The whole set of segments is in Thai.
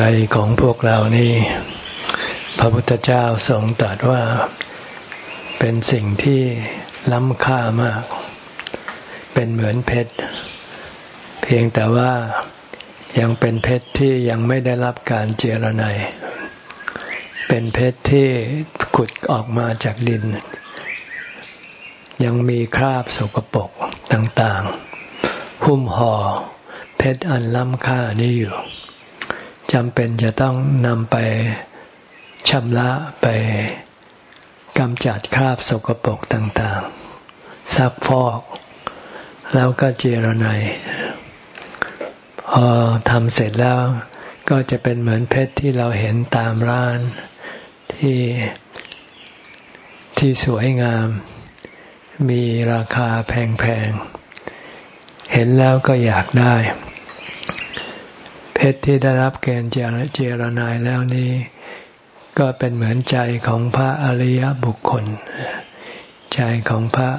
ใจของพวกเรานี่ พระพุทธเจ้าทรงตรัสว่าเป็นสิ่งที่ล้ำค่ามาก เป็นเหมือนเพชร เพียงแต่ว่ายังเป็นเพชรที่ยังไม่ได้รับการเจรไนเป็นเพชรที่ขุดออกมาจากดิน ยังมีคราบสกปรกต่างๆ หุ้มห่อเพชรอันล้ำค่านี้อยู่ จำเป็นจะต้องนำไปชำระไปกำจัดคราบสกปรกต่างๆ ซักฟอก แล้วก็เจรไนพอทำเสร็จแล้วก็จะเป็นเหมือนเพชรที่เราเห็นตามร้านที่ที่สวยงาม มีราคาแพงๆ เห็นแล้วก็อยากได้ เพชรที่ได้รับเกณฑ์เจรนายแล้วนี้ ก็เป็นเหมือนใจของพระอริยบุคคล ใจของพระ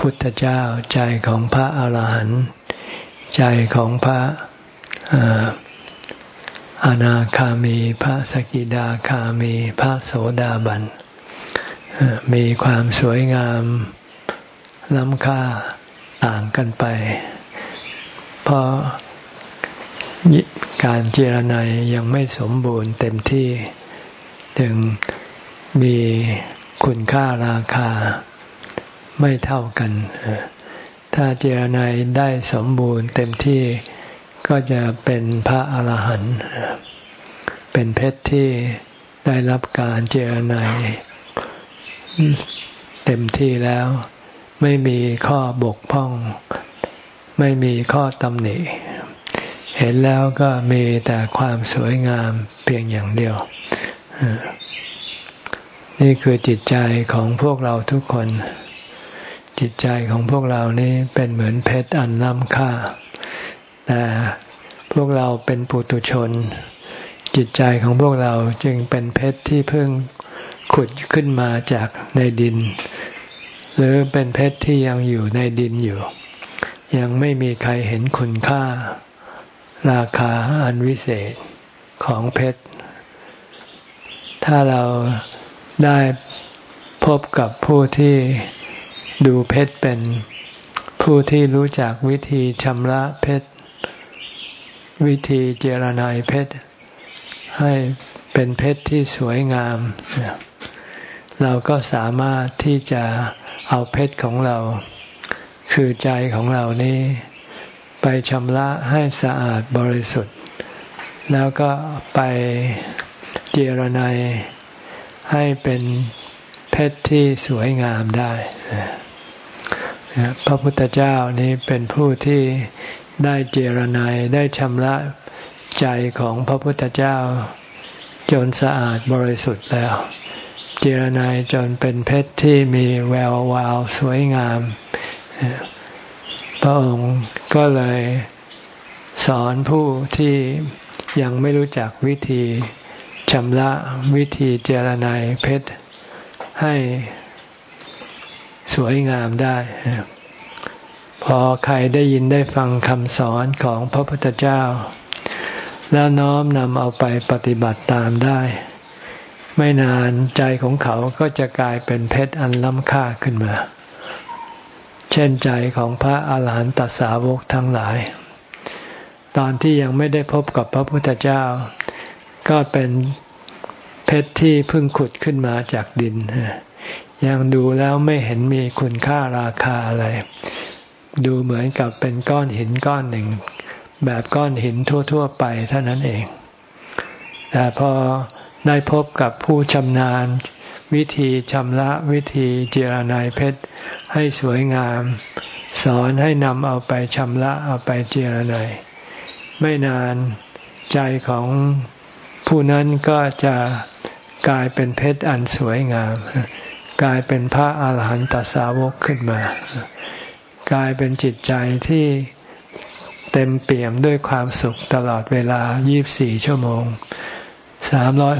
พุทธเจ้า ใจของพระอาหารหันต์ใจของพระอนาคามี พระสกิดาคามี พระโสดาบัน มีความสวยงามล้ำค่าต่างกันไป เพราะ การเจรไนยังไม่สมบูรณ์เต็มที่จึงมีคุณค่าราคาไม่เท่ากัน ถ้าเจรไนได้สมบูรณ์เต็มที่ก็จะเป็นพระอาหารหันต์เป็นเพชรที่ได้รับการเจรไนเต็มที่แล้ว ไม่มีข้อบกพร่อง ไม่มีข้อตำหนิ เห็นแล้วก็มีแต่ความสวยงามเพียงอย่างเดียว นี่คือจิตใจของพวกเราทุกคน จิตใจของพวกเรานี่เป็นเหมือนเพชรอันล้ำค่า แต่พวกเราเป็นปุตุชน จิตใจของพวกเราจึงเป็นเพชรที่เพิ่งขุดขึ้นมาจากในดิน หรือเป็นเพชรที่ยังอยู่ในดินอยู่ ยังไม่มีใครเห็นคุณค่า ราคาอันวิเศษของเพชร ถ้าเราได้พบกับผู้ที่ดูเพชรเป็นผู้ที่รู้จักวิธีชำระเพชร วิธีเจรนายเพชร ให้เป็นเพชรที่สวยงาม เราก็สามารถที่จะเอาเพชรของเรา คือใจของเรานี้ ไปชำระให้สะอาดบริสุทธิ์ แล้วก็ไปเจรไนให้เป็นเพชรที่สวยงามได้ พระพุทธเจ้านี้เป็นผู้ที่ได้เจรไนได้ชำระใจของพระพุทธเจ้า จนสะอาดบริสุทธิ์แล้ว เจรไนจนเป็นเพชรที่มีแวววาวสวยงาม พระองค์ก็เลยสอนผู้ที่ยังไม่รู้จักวิธีชำระวิธีเจรนายเพชรให้สวยงามได้ พอใครได้ยินได้ฟังคำสอนของพระพุทธเจ้า แล้วน้อมนำเอาไปปฏิบัติตามได้ ไม่นานใจของเขาก็จะกลายเป็นเพชรอันล้ำค่าขึ้นมา ช่นใจของพระอาหารหันตสาวกทั้งหลาย ตอนที่ยังไม่ได้พบกับพระพุทธเจ้า ก็เป็นเพชรที่เพิ่งขุดขึ้นมาจากดิน ยังดูแล้วไม่เห็นมีคุณค่าราคาอะไร ดูเหมือนกับเป็นก้อนหินก้อนหนึ่ง แบบก้อนหินทั่ว ๆ ไปเท่านั้นเอง แต่พอได้พบกับผู้ชำนาญ วิธีชำระวิธีเจรนายเพชรให้สวยงาม สอนให้นำเอาไปชำระเอาไปเจรไนไม่นานใจของผู้นั้นก็จะกลายเป็นเพชรอันสวยงาม กลายเป็นพระอาหารหันตสาวกขึ้นมา กลายเป็นจิตใจที่เต็มเปี่ยมด้วยความสุขตลอดเวลา 24 ชั่วโมง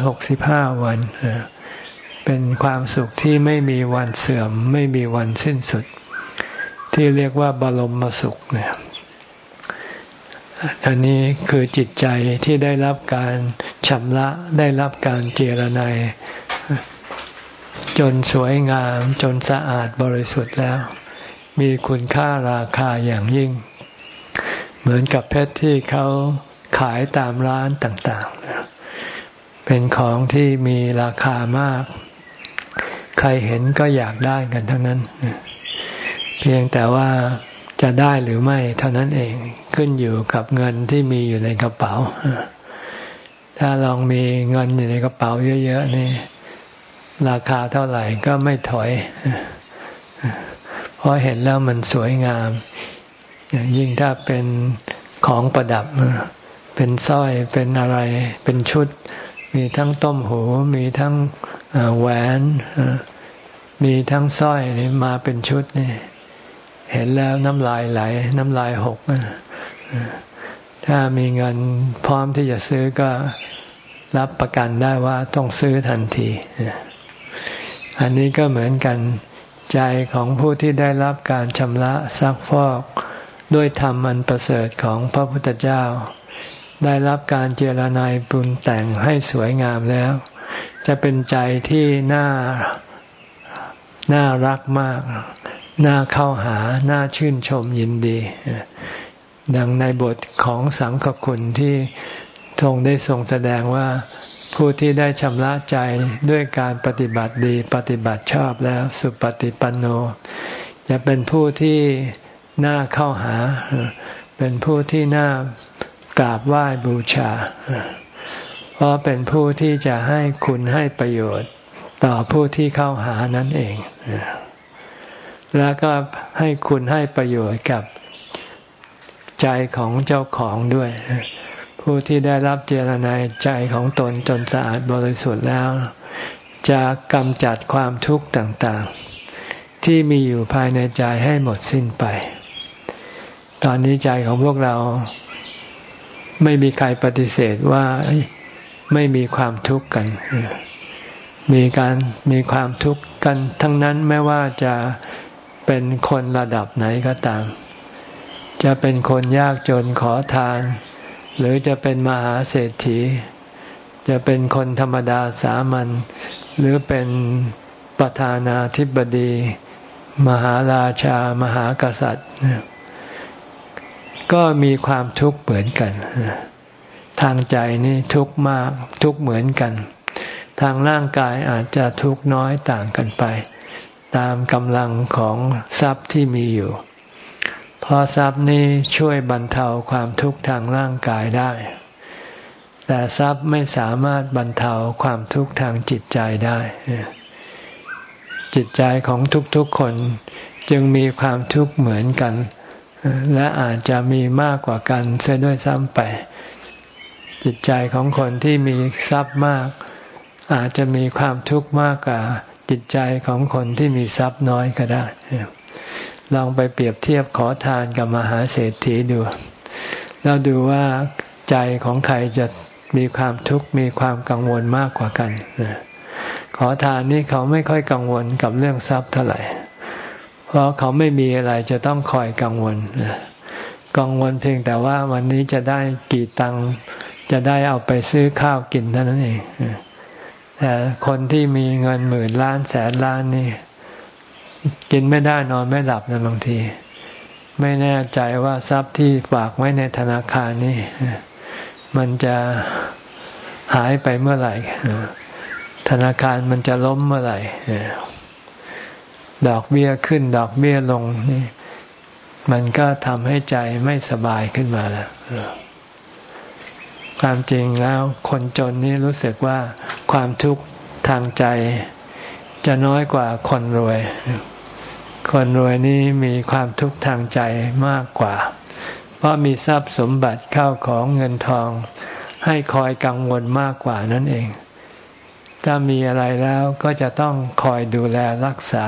365 วันเเป็นความสุขที่ไม่มีวันเสื่อม ไม่มีวันสิ้นสุด ที่เรียกว่าบรมมสุขเนี่ยอันนี้คือจิตใจที่ได้รับการชำระได้รับการเจรไนจนสวยงามจนสะอาดบริสุทธิ์แล้ว มีคุณค่าราคาอย่างยิ่ง เหมือนกับเพชรที่เขาขายตามร้านต่างๆ เป็นของที่มีราคามาก ใครเห็นก็อยากได้กันทั้งนั้น เพียงแต่ว่าจะได้หรือไม่เท่านั้นเองขึ้นอยู่กับเงินที่มีอยู่ในกระเป๋า ถ้าลองมีเงินอยู่ในกระเป๋าเยอะๆนี่ราคาเท่าไหร่ก็ไม่ถอย เพราะเห็นแล้วมันสวยงาม ยิ่งถ้าเป็นของประดับ เป็นสร้อยเป็นอะไรเป็นชุด มีทั้งต้มหู มีทั้ง แหวนมีทั้งสร้อยนี่มาเป็นชุดนี่เห็นแล้วน้ำลายไหล น้ำลายหกถ้ามีเงินพร้อมที่จะซื้อก็รับประกันได้ว่าต้องซื้อทันที อันนี้ก็เหมือนกันใจของผู้ที่ได้รับการชำระซักฟอกด้วยธรรมอันประเสริฐของพระพุทธเจ้า ได้รับการเจรนายปรุงแต่งให้สวยงามแล้ว จะเป็นใจที่น่าน่ารักมาก น่าเข้าหา น่าชื่นชมยินดี ดังในบทของสังฆคุณที่ทรงได้ทรงแสดงว่าผู้ที่ได้ชำระใจด้วยการปฏิบัติดีปฏิบัติชอบแล้วสุปฏิปันโน จะเป็นผู้ที่น่าเข้าหา เป็นผู้ที่น่ากราบไหว้บูชา เพราะเป็นผู้ที่จะให้คุณให้ประโยชน์ต่อผู้ที่เข้าหานั่นเอง แล้วก็ให้คุณให้ประโยชน์กับใจของเจ้าของด้วย ผู้ที่ได้รับเจรนายใจของตนจนสะอาดบริสุทธิ์แล้ว จะกำจัดความทุกข์ต่างๆ ที่มีอยู่ภายในใจให้หมดสิ้นไป ตอนนี้ใจของพวกเราไม่มีใครปฏิเสธว่า ไม่มีความทุกข์กัน มีการมีความทุกข์กันทั้งนั้นไม่ว่าจะเป็นคนระดับไหนก็ตาม จะเป็นคนยากจนขอทาน หรือจะเป็นมหาเศรษฐี จะเป็นคนธรรมดาสามัญหรือเป็นประธานาธิบดี มหาราชามหากษัตริย์ ก็มีความทุกข์เหมือนกัน ทางใจนี่ทุกมากทุกเหมือนกัน ทางร่างกายอาจจะทุกน้อยต่างกันไป ตามกำลังของทรัพย์ที่มีอยู่พราะทรัพย์นี้ช่วยบรรเทาความทุกข์ทางร่างกายได้ แต่ทรัพย์ไม่สามารถบรรเทาความทุกข์ทางจิตใจได้ จิตใจของทุกๆคนจึงมีความทุกข์เหมือนกัน และอาจจะมีมากกว่ากันเสียด้วยซ้ำไป จิตใจของคนที่มีทรัพย์มาก อาจจะมีความทุกข์มากกว่าจิตใจของคนที่มีทรัพย์น้อยก็ได้ ลองไปเปรียบเทียบขอทานกับมหาเศรษฐีดู แล้วดูว่าใจของใครจะมีความทุกข์มีความกังวลมากกว่ากัน ขอทานนี่เขาไม่ค่อยกังวลกับเรื่องทรัพย์เท่าไหร่ เพราะเขาไม่มีอะไรจะต้องคอยกังวล กังวลเพียงแต่ว่าวันนี้จะได้กี่ตัง จะได้เอาไปซื้อข้าวกินเท่านั้นเองแต่คนที่มีเงินหมื่นล้านแสนล้านนี่ กินไม่ได้นอนไม่หลับนะบางที ไม่แน่ใจว่าทรัพย์ที่ฝากไว้ในธนาคารนี่มันจะหายไปเมื่อไหร่ธนาคารมันจะล้มเมื่อไหร่ดอกเบี้ยขึ้น ดอกเบี้ยลงนี่ มันก็ทำให้ใจไม่สบายขึ้นมาแล้ว ความจริงแล้วคนจนนี่รู้สึกว่าความทุกข์ทางใจ จะน้อยกว่าคนรวย คนรวยนี้มีความทุกข์ทางใจมากกว่า เพราะมีทรัพย์สมบัติเข้าของเงินทอง ให้คอยกังวลมากกว่านั่นเอง ถ้ามีอะไรแล้วก็จะต้องคอยดูแลรักษา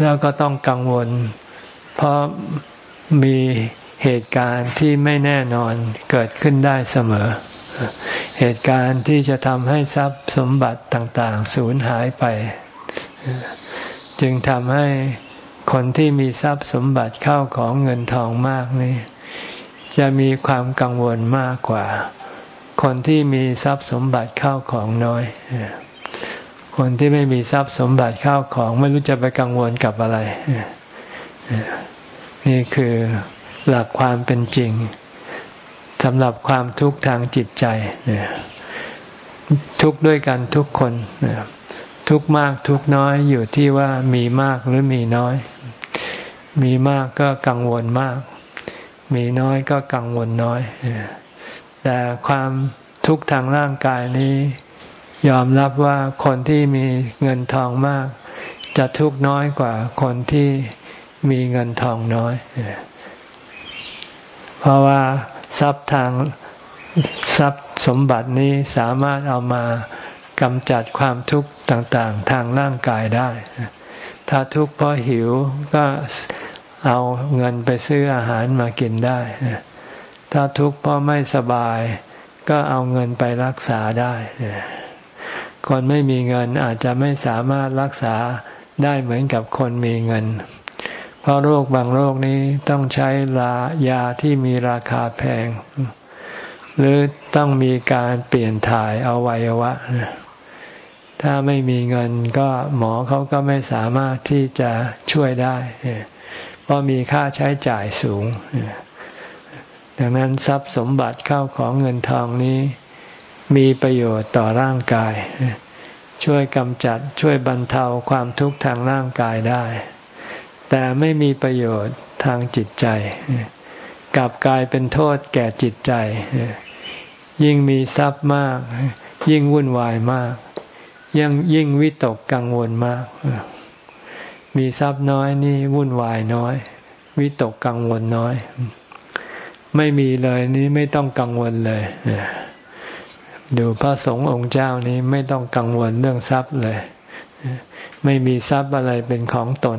แล้วก็ต้องกังวล เพราะมี เหตุการณ์ที่ไม่แน่นอนเกิดขึ้นได้เสมอ เหตุการณ์ที่จะทำให้ทรัพย์สมบัติต่างๆ สูญหายไป จึงทำให้คนที่มีทรัพย์สมบัติเข้าของเงินทองมากนี่จะมีความกังวลมากกว่า คนที่มีทรัพย์สมบัติเข้าของน้อย คนที่ไม่มีทรัพย์สมบัติเข้าของไม่รู้จะไปกังวลกับอะไร นี่คือ หลักความเป็นจริงสำหรับความทุกข์ทางจิตใจทุกข์ด้วยกันทุกคนทุกข์มากทุกข์น้อยอยู่ที่ว่ามีมากหรือมีน้อย มีมากก็กังวลมาก มีน้อยก็กังวลน้อย แต่ความทุกข์ทางร่างกายนี้ ยอมรับว่าคนที่มีเงินทองมาก จะทุกข์น้อยกว่าคนที่มีเงินทองน้อย เพราะว่าทรัพย์ทางทรัพย์สมบัตินี้สามารถเอามากำจัดความทุกข์ต่างๆ ทางร่างกายได้ ถ้าทุกข์เพราะหิวก็เอาเงินไปซื้ออาหารมากินได้ ถ้าทุกข์เพราะไม่สบายก็เอาเงินไปรักษาได้ คนไม่มีเงินอาจจะไม่สามารถรักษาได้เหมือนกับคนมีเงิน เพราะโรคบางโรคนี้ต้องใช้ลายาที่มีราคาแพง หรือต้องมีการเปลี่ยนถ่ายอวัยวะ ถ้าไม่มีเงินก็หมอเขาก็ไม่สามารถที่จะช่วยได้ เพราะมีค่าใช้จ่ายสูง ดังนั้นทรัพย์สมบัติเข้าของเงินทองนี้ มีประโยชน์ต่อร่างกาย ช่วยกำจัดช่วยบรรเทาความทุกข์ทางร่างกายได้ แต่ไม่มีประโยชน์ทางจิตใจ กลับกลายเป็นโทษแก่จิตใจ ยิ่งมีทรัพย์มาก ยิ่งวุ่นวายมากยังยิ่งวิตกกังวลมาก มีทรัพย์น้อยนี่วุ่นวายน้อย วิตกกังวลน้อย ไม่มีเลยนี่ไม่ต้องกังวลเลยดูพระสงฆ์องค์เจ้านี้ไม่ต้องกังวลเรื่องทรัพย์เลย ไม่มีทรัพย์อะไรเป็นของตน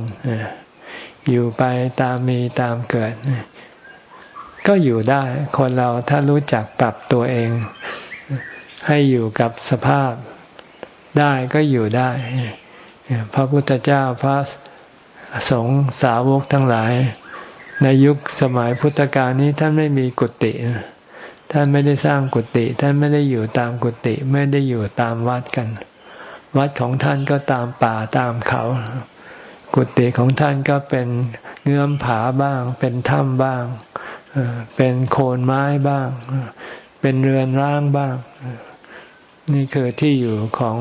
อยู่ไปตามมีตามเกิด ก็อยู่ได้ คนเราถ้ารู้จักปรับตัวเอง ให้อยู่กับสภาพได้ก็อยู่ได้ พระพุทธเจ้าพระสงฆ์สาวกทั้งหลาย ในยุคสมัยพุทธกาลนี้ท่านไม่มีกุฏิท่านไม่ได้สร้างกุฏิท่านไม่ได้อยู่ตามกุฏิไม่ได้อยู่ตามวัดกัน วัดของท่านก็ตามป่าตามเขา กุฏิของท่านก็เป็นเงื่อมผาบ้าง เป็นถ้ำบ้าง เป็นโคนไม้บ้าง เป็นเรือนร่างบ้าง นี่คือที่อยู่ของ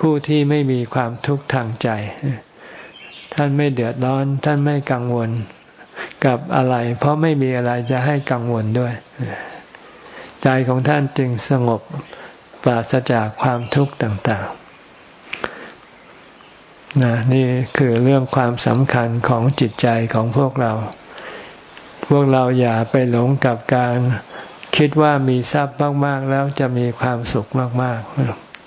ผู้ที่ไม่มีความทุกข์ทางใจ ท่านไม่เดือดร้อน ท่านไม่กังวลกับอะไร เพราะไม่มีอะไรจะให้กังวลด้วย ใจของท่านจึงสงบปราศจากความทุกข์ต่างๆ นะนี่คือเรื่องความสำคัญของจิตใจของพวกเรา พวกเราอย่าไปหลงกับการคิดว่ามีทรัพย์มาก ๆ แล้วจะมีความสุขมาก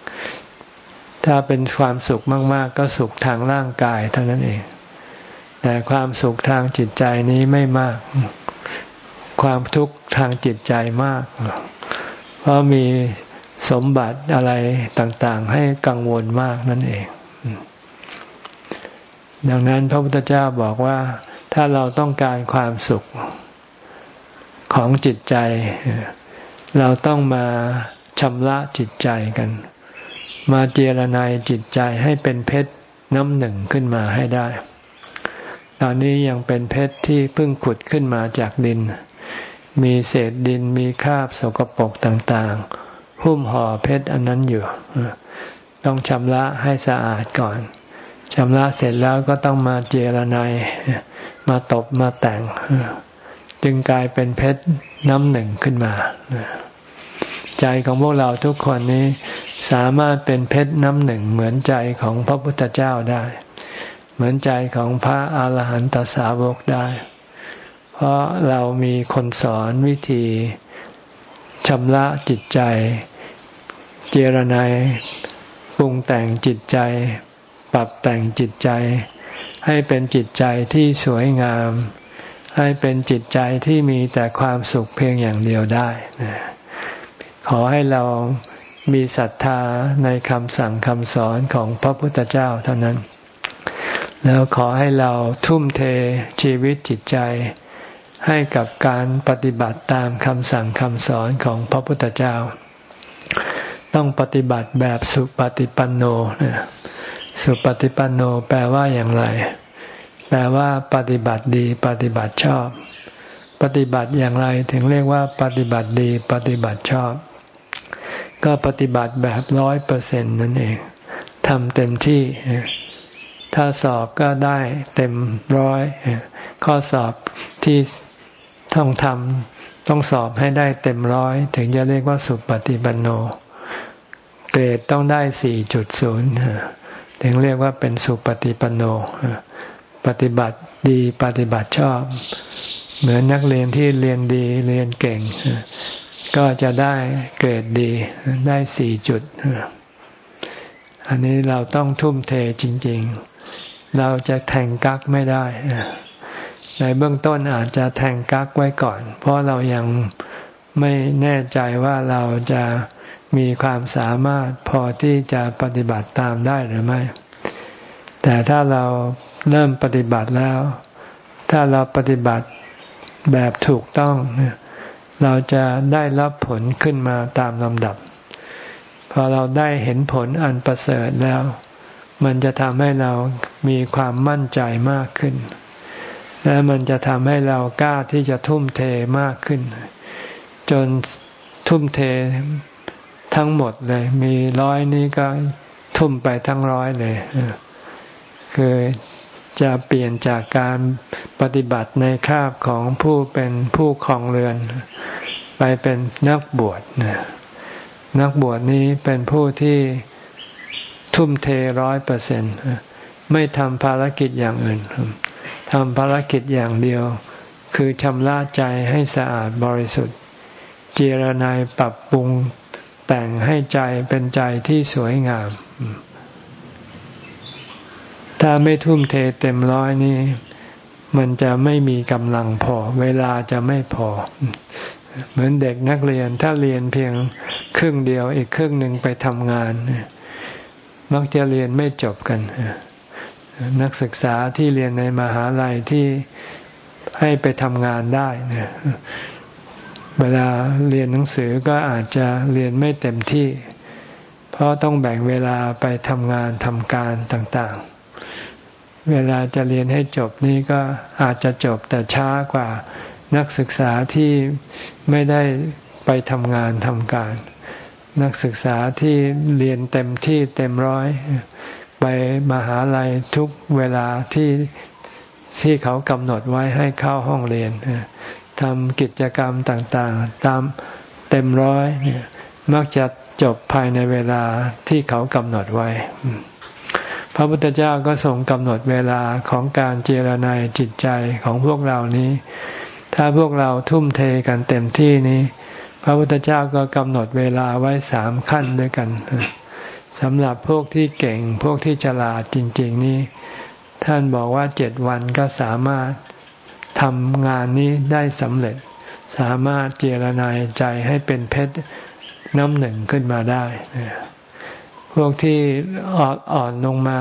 ๆ ถ้าเป็นความสุขมาก ๆ ก็สุขทางร่างกายเท่านั้นเอง แต่ความสุขทางจิตใจนี้ไม่มาก ความทุกข์ทางจิตใจมาก เพราะมีสมบัติอะไรต่าง ๆ ให้กังวลมากนั่นเอง ดังนั้นพระพุทธเจ้าบอกว่า ถ้าเราต้องการความสุขของจิตใจ เราต้องมาชำระจิตใจกัน มาเจรนายจิตใจให้เป็นเพชรน้ำหนึ่งขึ้นมาให้ได้ ตอนนี้ยังเป็นเพชรที่เพิ่งขุดขึ้นมาจากดิน มีเศษดินมีคราบสกปรกต่างๆ หุ้มห่อเพชรอันนั้นอยู่ ต้องชำระให้สะอาดก่อน ชำระเสร็จแล้วก็ต้องมาเจรนายมาตบมาแต่ง จึงกลายเป็นเพชรน้ำหนึ่งขึ้นมา ใจของพวกเราทุกคนนี้สามารถเป็นเพชรน้ำหนึ่งเหมือนใจของพระพุทธเจ้าได้ เหมือนใจของพระอาหารหันตสาวกได้ เพราะเรามีคนสอนวิธีชำระจิตใจ เจรนายปรุงแต่งจิตใจ ปรับแต่งจิตใจ ให้เป็นจิตใจที่สวยงาม ให้เป็นจิตใจที่มีแต่ความสุขเพียงอย่างเดียวได้ขอให้เรามีศรัทธาในคำสั่งคำสอนของพระพุทธเจ้าเท่านั้น แล้วขอให้เราทุ่มเทชีวิตจิตใจ ให้กับการปฏิบัติตามคำสั่งคำสอนของพระพุทธเจ้า ต้องปฏิบัติแบบสุปฏิปันโน สุปฏิปันโนแปลว่าอย่างไร แปลว่า ปฏิบัติดีปฏิบัติชอบ ปฏิบัติอย่างไรถึงเรียกว่า ปฏิบัติดีปฏิบัติชอบ ก็ปฏิบัติแบบร้อยเปอร์เซ็นต์นั่นเองทำเต็มที่ ถ้าสอบก็ได้เต็มร้อย ข้อสอบที่ต้องทำต้องสอบให้ได้เต็มร้อย ถึงจะเรียกว่าสุปฏิบันโน เกรดต้องได้สี่จุดศูนย์ ถึงเรียกว่าเป็นสุปฏิปันโน ปฏิบัติดีปฏิบัติชอบ เหมือนนักเรียนที่เรียนดีเรียนเก่ง ก็จะได้เกรดดีได้สี่จุด อันนี้เราต้องทุ่มเทจริง ๆ เราจะแทงกักไม่ได้ในเบื้องต้นอาจจะแทงกักไว้ก่อน เพราะเรายังไม่แน่ใจว่าเราจะ มีความสามารถพอที่จะปฏิบัติตามได้หรือไม่ แต่ถ้าเราเริ่มปฏิบัติแล้ว ถ้าเราปฏิบัติแบบถูกต้อง เราจะได้รับผลขึ้นมาตามลำดับ พอเราได้เห็นผลอันประเสริฐแล้ว มันจะทำให้เรามีความมั่นใจมากขึ้น และมันจะทำให้เรากล้าที่จะทุ่มเทมากขึ้น จนทุ่มเท ทั้งหมดเลย มีร้อยนี้ก็ทุ่มไปทั้งร้อยเลยคือจะเปลี่ยนจากการปฏิบัติในคราบของผู้เป็นผู้ครองเรือน ไปเป็นนักบวชนักบวชนี้เป็นผู้ที่ทุ่มเทร้อยเปอร์เซ็นไม่ทำภารกิจอย่างอื่นทำภารกิจอย่างเดียว คือชำระใจให้สะอาดบริสุทธิ์ เจรนายปรับปรุง แต่งให้ใจเป็นใจที่สวยงาม ถ้าไม่ทุ่มเทเต็มร้อยนี่มันจะไม่มีกำลังพอ เวลาจะไม่พอ เหมือนเด็กนักเรียนถ้าเรียนเพียงครึ่งเดียวอีกครึ่งหนึ่งไปทำงาน มักจะเรียนไม่จบกัน นักศึกษาที่เรียนในมหาลัยที่ให้ไปทำงานได้เนี่ย เวลาเรียนหนังสือก็อาจจะเรียนไม่เต็มที่ เพราะต้องแบ่งเวลาไปทำงานทำการต่างๆ เวลาจะเรียนให้จบนี่ก็อาจจะจบแต่ช้ากว่านักศึกษาที่ไม่ได้ไปทำงานทำการ นักศึกษาที่เรียนเต็มที่เต็มร้อย ไปมหาลัยทุกเวลาที่ที่เขากำหนดไว้ให้เข้าห้องเรียน ทำกิจกรรมต่างๆ ตามเต็มร้อยมักจะจบภายในเวลาที่เขากำหนดไว้ พระพุทธเจ้าก็ทรงกำหนดเวลาของการเจรนายจิตใจของพวกเรานี้ ถ้าพวกเราทุ่มเทกันเต็มที่นี้ พระพุทธเจ้าก็กำหนดเวลาไว้สามขั้นด้วยกันสำหรับพวกที่เก่งพวกที่ฉลาดจริง ๆ นี่ท่านบอกว่าเจ็ดวันก็สามารถ ทำงานนี้ได้สำเร็จ สามารถเจรนายใจให้เป็นเพชรน้ำหนึ่งขึ้นมาได้ พวกที่อ่อนอ่อนลงมา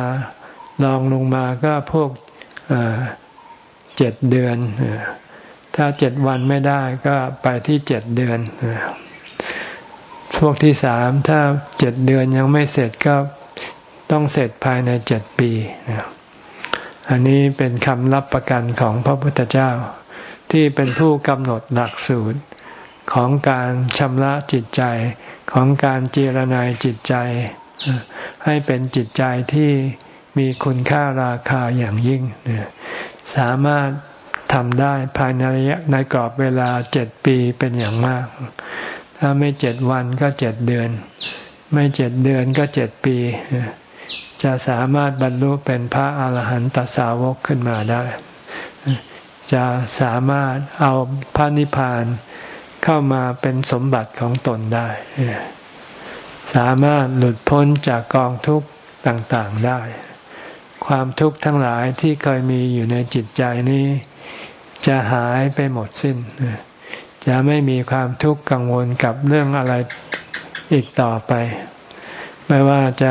ลองลงมาก็พวกเจ็ดเดือน ถ้าเจ็ดวันไม่ได้ก็ไปที่เจ็ดเดือน พวกที่สามถ้าเจ็ดเดือนยังไม่เสร็จก็ต้องเสร็จภายในเจ็ดปี อันนี้เป็นคำรับประกันของพระพุทธเจ้า ที่เป็นผู้กำหนดหลักสูตรของการชำระจิตใจของการเจรนายจิตใจ ให้เป็นจิตใจที่มีคุณค่าราคาอย่างยิ่ง สามารถทำได้ภายในระยะในกรอบเวลาเจ็ดปีเป็นอย่างมาก ถ้าไม่เจ็ดวันก็เจ็ดเดือน ไม่เจ็ดเดือนก็เจ็ดปี จะสามารถบรรลุเป็นพระอาหารหันตสาวกขึ้นมาได้ จะสามารถเอาพระนิพพานเข้ามาเป็นสมบัติของตนได้ สามารถหลุดพ้นจากกองทุกข์ต่างๆได้ ความทุกข์ทั้งหลายที่เคยมีอยู่ในจิตใจนี้ จะหายไปหมดสิ้น จะไม่มีความทุกข์กังวลกับเรื่องอะไรอีกต่อไป ไม่ว่าจะ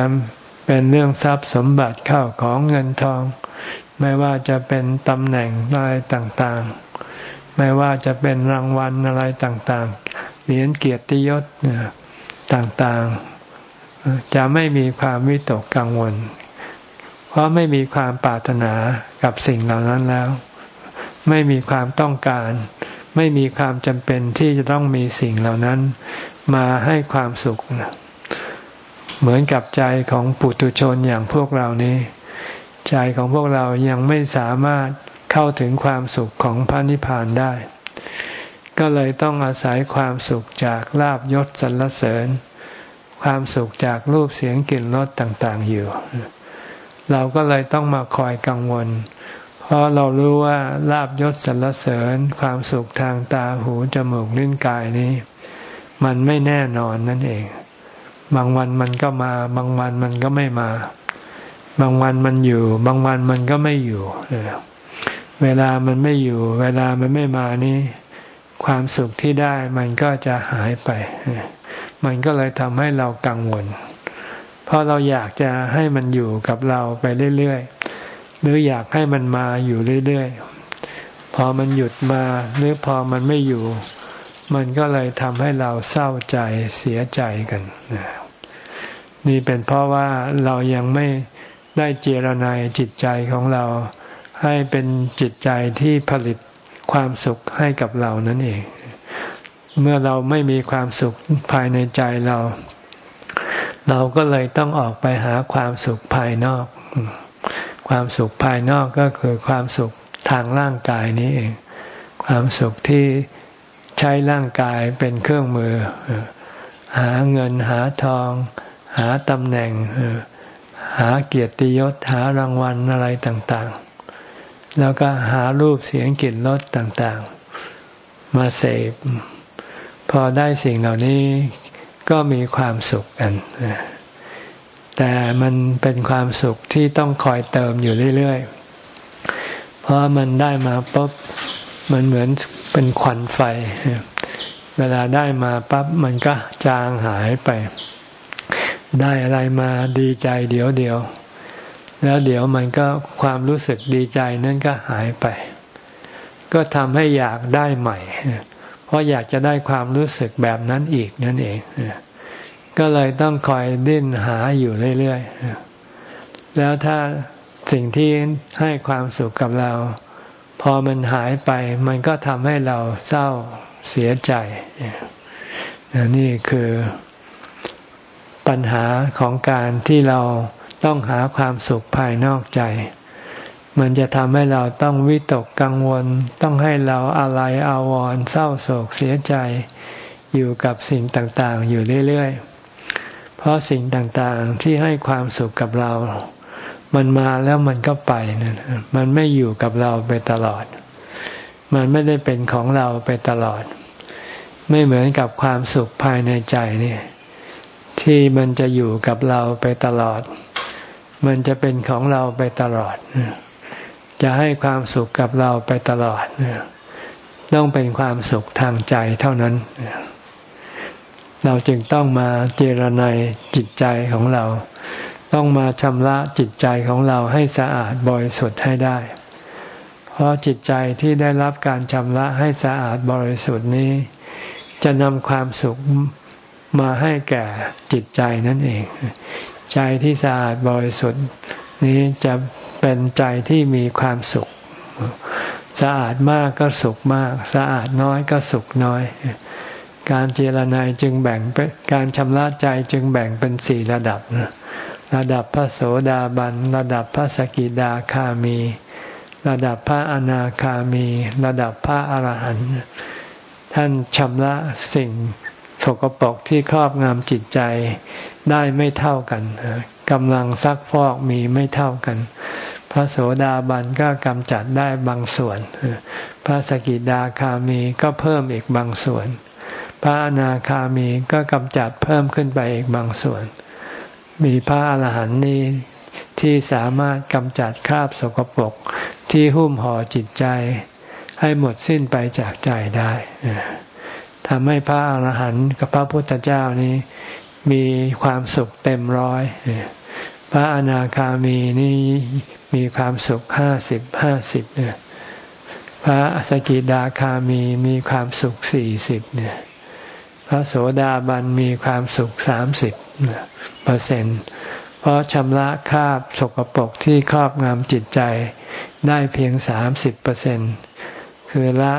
เป็นเรื่องทรัพย์สมบัติเข้าของเงินทอง ไม่ว่าจะเป็นตำแหน่งอะไรต่างๆ ไม่ว่าจะเป็นรางวัลอะไรต่างๆ เหรียญเกียรติยศต่างๆ จะไม่มีความวิตกกังวล เพราะไม่มีความปรารถนากับสิ่งเหล่านั้นแล้ว ไม่มีความต้องการ ไม่มีความจำเป็นที่จะต้องมีสิ่งเหล่านั้น มาให้ความสุข เหมือนกับใจของปุถุชนอย่างพวกเรานี้ ใจของพวกเรายังไม่สามารถเข้าถึงความสุขของพระนิพพานได้ ก็เลยต้องอาศัยความสุขจากลาบยศสรรเสริญ ความสุขจากรูปเสียงกลิ่นรสต่างๆอยู่ เราก็เลยต้องมาคอยกังวล เพราะเรารู้ว่าลาบยศสรรเสริญ ความสุขทางตาหูจมูกลิ้นกายนี้ มันไม่แน่นอนนั่นเอง บางวันมันก็มา บางวันมันก็ไม่มา บางวันมันอยู่ บางวันมันก็ไม่อยู่เวลามันไม่อยู่ เวลามันไม่มานี่ ความสุขที่ได้มันก็จะหายไป มันก็เลยทำให้เรากังวล เพราะเราอยากจะให้มันอยู่กับเราไปเรื่อยๆ หรืออยากให้มันมาอยู่เรื่อยๆ พอมันหยุดมา หรือพอมันไม่อยู่ มันก็เลยทำให้เราเศร้าใจเสียใจกันนี่เป็นเพราะว่าเรายังไม่ได้เจรนายจิตใจของเรา ให้เป็นจิตใจที่ผลิตความสุขให้กับเรานั่นเอง เมื่อเราไม่มีความสุขภายในใจเรา เราก็เลยต้องออกไปหาความสุขภายนอก ความสุขภายนอกก็คือความสุขทางร่างกายนี้เอง ความสุขที่ ใช้ร่างกายเป็นเครื่องมือ หาเงินหาทอง หาตำแหน่ง หาเกียรติยศหารางวัลอะไรต่างๆ แล้วก็หารูปเสียงกลิ่นรสต่างๆ มาเสพพอได้สิ่งเหล่านี้ก็มีความสุขกัน แต่มันเป็นความสุขที่ต้องคอยเติมอยู่เรื่อยๆ เพราะมันได้มาปุ๊บ มันเหมือนเป็นควันไฟ เวลาได้มาปั๊บมันก็จางหายไป ได้อะไรมาดีใจเดี๋ยวเดียว แล้วเดี๋ยวมันก็ความรู้สึกดีใจนั่นก็หายไป ก็ทำให้อยากได้ใหม่ เพราะอยากจะได้ความรู้สึกแบบนั้นอีกนั่นเอง ก็เลยต้องคอยดิ้นหาอยู่เรื่อยๆ แล้วถ้าสิ่งที่ให้ความสุขกับเรา พอมันหายไปมันก็ทำให้เราเศร้าเสียใจ นี่คือปัญหาของการที่เราต้องหาความสุขภายนอกใจ มันจะทำให้เราต้องวิตกกังวล ต้องให้เราอะไรอาวรณ์เศร้าโศกเสียใจ อยู่กับสิ่งต่างๆ อยู่เรื่อยๆ เพราะสิ่งต่างๆที่ให้ความสุขกับเรา มันมาแล้วมันก็ไปนะมันไม่อยู่กับเราไปตลอด มันไม่ได้เป็นของเราไปตลอด ไม่เหมือนกับความสุขภายในใจนี่ที่มันจะอยู่กับเราไปตลอด มันจะเป็นของเราไปตลอด จะให้ความสุขกับเราไปตลอด ต้องเป็นความสุขทางใจเท่านั้น เราจึงต้องมาเจรไนจิตใจของเรา ต้องมาชำระจิตใจของเราให้สะอาดบริสุทธิ์ให้ได้ เพราะจิตใจที่ได้รับการชำระให้สะอาดบริสุทธิ์นี้ จะนำความสุขมาให้แก่จิตใจนั่นเอง ใจที่สะอาดบริสุทธิ์นี้จะเป็นใจที่มีความสุข สะอาดมากก็สุขมาก สะอาดน้อยก็สุขน้อย การเจรนายจึงแบ่งเป็นการชำระใจจึงแบ่งเป็นสี่ระดับ ระดับพระโสดาบัน ระดับพระสกิดาคามี ระดับพระอนาคามี ระดับพระอรหันต์ท่านชำระสิ่งสกปรกที่ครอบงำจิตใจได้ไม่เท่ากันกำลังซักฟอกมีไม่เท่ากัน พระโสดาบันก็กำจัดได้บางส่วน พระสกิดาคามีก็เพิ่มอีกบางส่วน พระอนาคามีก็กำจัดเพิ่มขึ้นไปอีกบางส่วน มีพระอรหันต์นี้ที่สามารถกำจัดคราบสกปรกที่หุ้มห่อจิตใจ ให้หมดสิ้นไปจากใจได้ทำให้พระอรหันต์กับพระพุทธเจ้านี้ มีความสุขเต็มร้อยพระอนาคามีนี่มีความสุขห้าสิบห้าสิบเนี่ยพระสกิดาคามีมีความสุขสี่สิบเนี่ย พระโสดาบันมีความสุขสามสิบเปอร์เซ็นต์เพราะชำระคราบสกปรกที่ครอบงำจิตใจได้เพียงสามสิบเปอร์เซ็นต์คือละ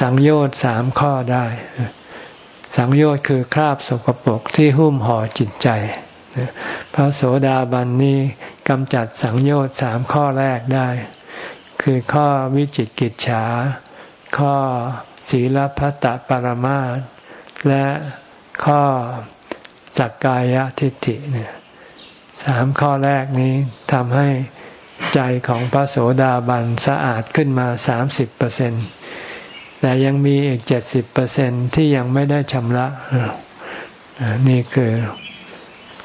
สังโยชน์สามข้อได้ สังโยชน์คือคราบสกปรกที่หุ้มห่อจิตใจ พระโสดาบันนี้กำจัดสังโยชน์สามข้อแรกได้ คือข้อวิจิตกิจฉาข้อ ศีลพัตตปรมาและข้อจักกายทิฏฐิเนี่ยสามข้อแรกนี้ทำให้ใจของพระโสดาบันสะอาดขึ้นมาสามสิบเปอร์เซ็นต์แต่ยังมีอีกเจ็ดสิบเปอร์เซ็นที่ยังไม่ได้ชำระ นี่คือ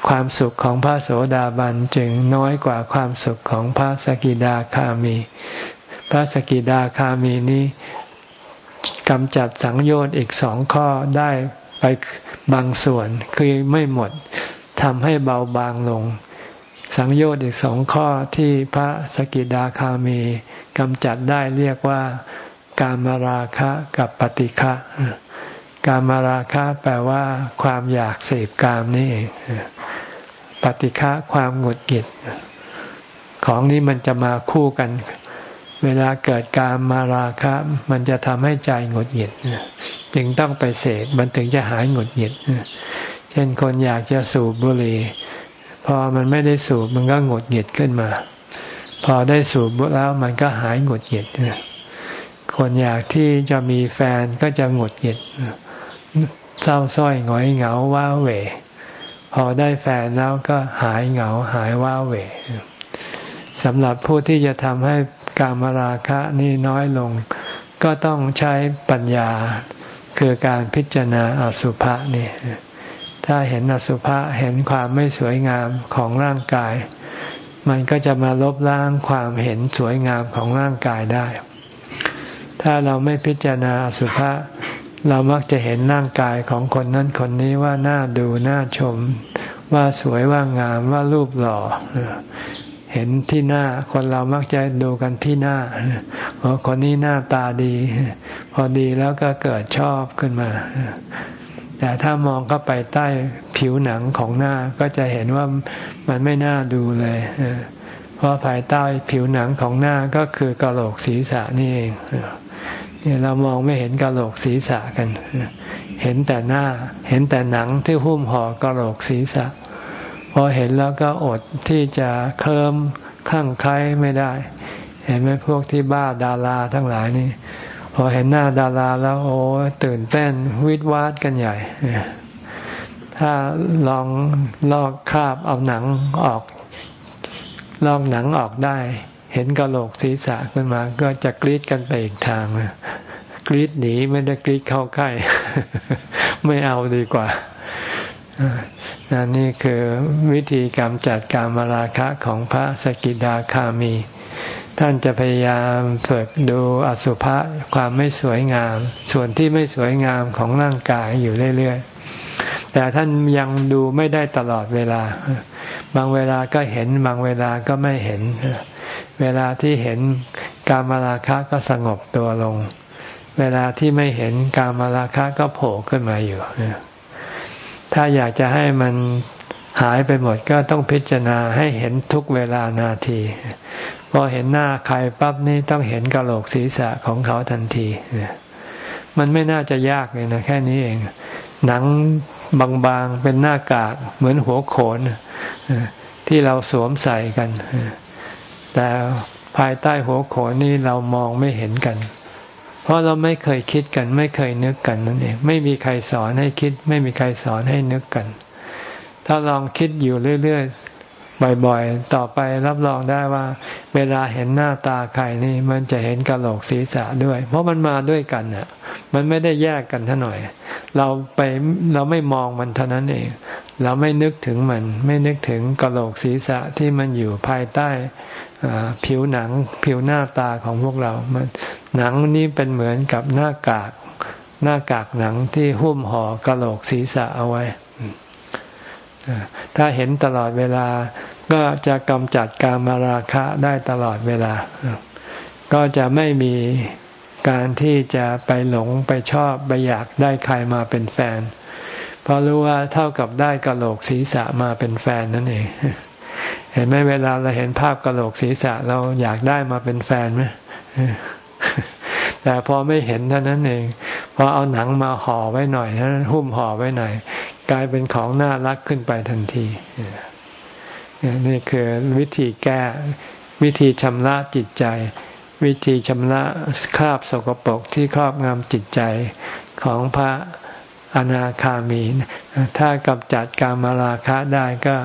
ความสุขของพระโสดาบันจึงน้อยกว่าความสุขของพระสกิดาคามี พระสกิดาคามีนี้ กำจัดสังโยชน์อีกสองข้อได้ไปบางส่วนคือไม่หมดทำให้เบาบางลง สังโยชน์อีกสองข้อที่พระสกิดาคามีกำจัดได้เรียกว่า การมาราคะกับปฏิฆะการมาราคะแปลว่า ความอยากเสพกามนี่เองปฏิฆะความหงุดหงิด ของนี้มันจะมาคู่กัน เวลาเกิดการมาราคะ มันจะทำให้ใจหงุดหงิดจึงต้องไปเสพมันถึงจะหายหงุดหงิดเช่นคนอยากจะสูบบุหรี่พอมันไม่ได้สูบมันก็หงุดหงิดขึ้นมา พอได้สูบแล้วมันก็หายหงุดหงิดคนอยากที่จะมีแฟนก็จะหงุดหงิดเศร้าส้อยหงอยเหงาว้าเหวพอได้แฟนแล้วก็หายเหงาหายว้าเหวสำหรับผู้ที่จะทำให้ การมราคะนี่น้อยลง ก็ต้องใช้ปัญญาคือการพิจารณาอสุภะนี่ถ้าเห็นอสุภะเห็นความไม่สวยงามของร่างกาย มันก็จะมาลบล้างความเห็นสวยงามของร่างกายได้ ถ้าเราไม่พิจารณาอสุภะเรามักจะเห็นร่างกายของคนนั้นคนนี้ว่าน่าดูน่าชม ว่าสวยว่างามว่ารูปหล่อ เห็นที่หน้า คนเรามักจะดูกันที่หน้าพอคนนี้หน้าตาดี พอดีแล้วก็เกิดชอบขึ้นมา แต่ถ้ามองเข้าไปใต้ผิวหนังของหน้าก็จะเห็นว่ามันไม่น่าดูเลยเพราะภายใต้ผิวหนังของหน้าก็คือกะโหลกศีรษะนี่เองเนี่ยเรามองไม่เห็นกะโหลกศีรษะกัน เห็นแต่หน้า เห็นแต่หนังที่หุ้มห่อกะโหลกศีรษะ พอเห็นแล้วก็อดที่จะเคลิมคลั่งไคล้ไม่ได้ เห็นไหมพวกที่บ้าดาราทั้งหลายนี่พอเห็นหน้าดาราแล้วโอ้ตื่นเต้นวิดวาดกันใหญ่ ถ้าลองลอกคราบเอาหนังออก ลอกหนังออกได้ เห็นกระโหลกศีรษะขึ้นมา ก็จะกรีดกันไปอีกทางกรีดหนีไม่ได้กรีดเข้าใกล้ ไม่เอาดีกว่า นี่คือวิธีกรรมจัดการมาราคะของพระสกิดาคามี ท่านจะพยายามฝึกดูอสุภะความไม่สวยงาม ส่วนที่ไม่สวยงามของร่างกายอยู่เรื่อยๆ แต่ท่านยังดูไม่ได้ตลอดเวลา บางเวลาก็เห็นบางเวลาก็ไม่เห็น เวลาที่เห็นการมาราคะก็สงบตัวลง เวลาที่ไม่เห็นการมาราคะก็โผล่ขึ้นมาอยู่ ถ้าอยากจะให้มันหายไปหมดก็ต้องพิจารณาให้เห็นทุกเวลานาที พอเห็นหน้าใครปั๊บนี่ต้องเห็นกระโหลกศีรษะของเขาทันทีมันไม่น่าจะยากเลยนะแค่นี้เอง หนังบางๆเป็นหน้ากากเหมือนหัวโขนที่เราสวมใส่กัน แต่ภายใต้หัวโขนนี้เรามองไม่เห็นกัน เพราะเราไม่เคยคิดกัน ไม่เคยนึกกันนั่นเอง ไม่มีใครสอนให้คิด ไม่มีใครสอนให้นึกกัน ถ้าลองคิดอยู่เรื่อยๆบ่อยๆ ต่อไปรับรองได้ว่า เวลาเห็นหน้าตาใครนี่ มันจะเห็นกระโหลกศีรษะด้วย เพราะมันมาด้วยกันน่ะ มันไม่ได้แยกกันท่าหน่อย เราไปเราไม่มองมันเท่านั้นเอง เราไม่นึกถึงมัน ไม่นึกถึงกระโหลกศีรษะที่มันอยู่ภายใต้ ผิวหนังผิวหน้าตาของพวกเรามันหนังนี้เป็นเหมือนกับหน้ากาก หน้ากากหนังที่หุ้มห่อกระโหลกศีรษะเอาไว้ ถ้าเห็นตลอดเวลาก็จะกำจัดการมาราคะได้ตลอดเวลา ก็จะไม่มีการที่จะไปหลงไปชอบไปอยากได้ใครมาเป็นแฟน เพราะรู้ว่าเท่ากับได้กระโหลกศีรษะมาเป็นแฟนนั่นเอง เห็นไหมเวลาเราเห็นภาพกระโหลกศีรษะเราอยากได้มาเป็นแฟนไหมแต่พอไม่เห็นเท่านั้นเองพอเอาหนังมาห่อไว้หน่อยนั้นหุ้มห่อไว้หน่อย กลายเป็นของน่ารักขึ้นไปทันทีนี่คือวิธีแก้วิธีชำระจิตใจ วิธีชำระคราบสกปรกที่ครอบงำจิตใจของพระอนาคามี ถ้ากำจัดการมาราคะได้ก็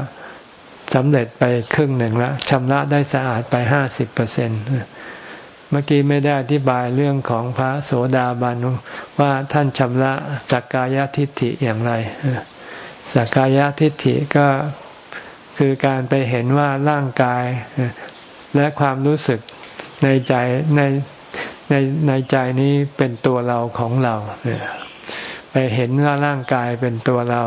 สำเร็จไปครึ่งหนึ่งแล้วชำระได้สะอาดไปห้าสิบเปอร์เซ็นต์เมื่อกี้ไม่ได้อธิบายเรื่องของพระโสดาบันว่าท่านชำระสักกายทิฏฐิอย่างไรสักกายทิฏฐิก็คือการไปเห็นว่าร่างกายและความรู้สึกในใจในในในใจนี้เป็นตัวเราของเรา ไปเห็นว่าร่างกายเป็นตัวเรา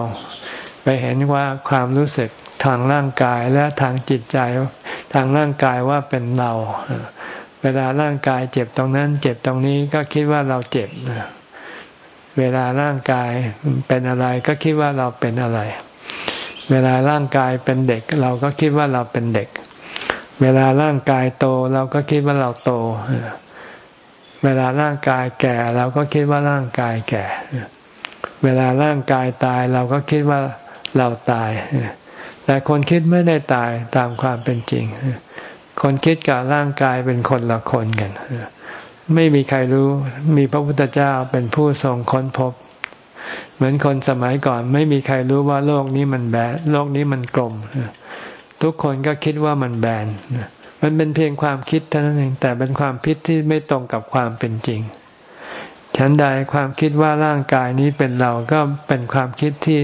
ไปเห็นว่าความรู้สึกทางร่างกายและทางจิตใจ ทางร่างกายว่าเป็นเรา เวลาร่างกายเจ็บตรงนั้น เจ็บตรงนี้ก็คิดว่าเราเจ็บ เวลาร่างกายเป็นอะไรก็คิดว่าเราเป็นอะไร เวลาร่างกายเป็นเด็ก เราก็คิดว่าเราเป็นเด็ก เวลาร่างกายโตเราก็คิดว่าเราโต เวลาร่างกายแก่ เราก็คิดว่าร่างกายแก่ เวลาร่างกายตายเราก็คิดว่า เราตาย แต่คนคิดไม่ได้ตายตามความเป็นจริง คนคิดกับร่างกายเป็นคนละคนกัน ไม่มีใครรู้ มีพระพุทธเจ้าเป็นผู้ทรงค้นพบ เหมือนคนสมัยก่อน ไม่มีใครรู้ว่าโลกนี้มันแบนโลกนี้มันกลม ทุกคนก็คิดว่ามันแบนมันเป็นเพียงความคิดเท่านั้นเองแต่เป็นความคิดที่ไม่ตรงกับความเป็นจริง ฉันใดความคิดว่าร่างกายนี้เป็นเราก็เป็นความคิดที่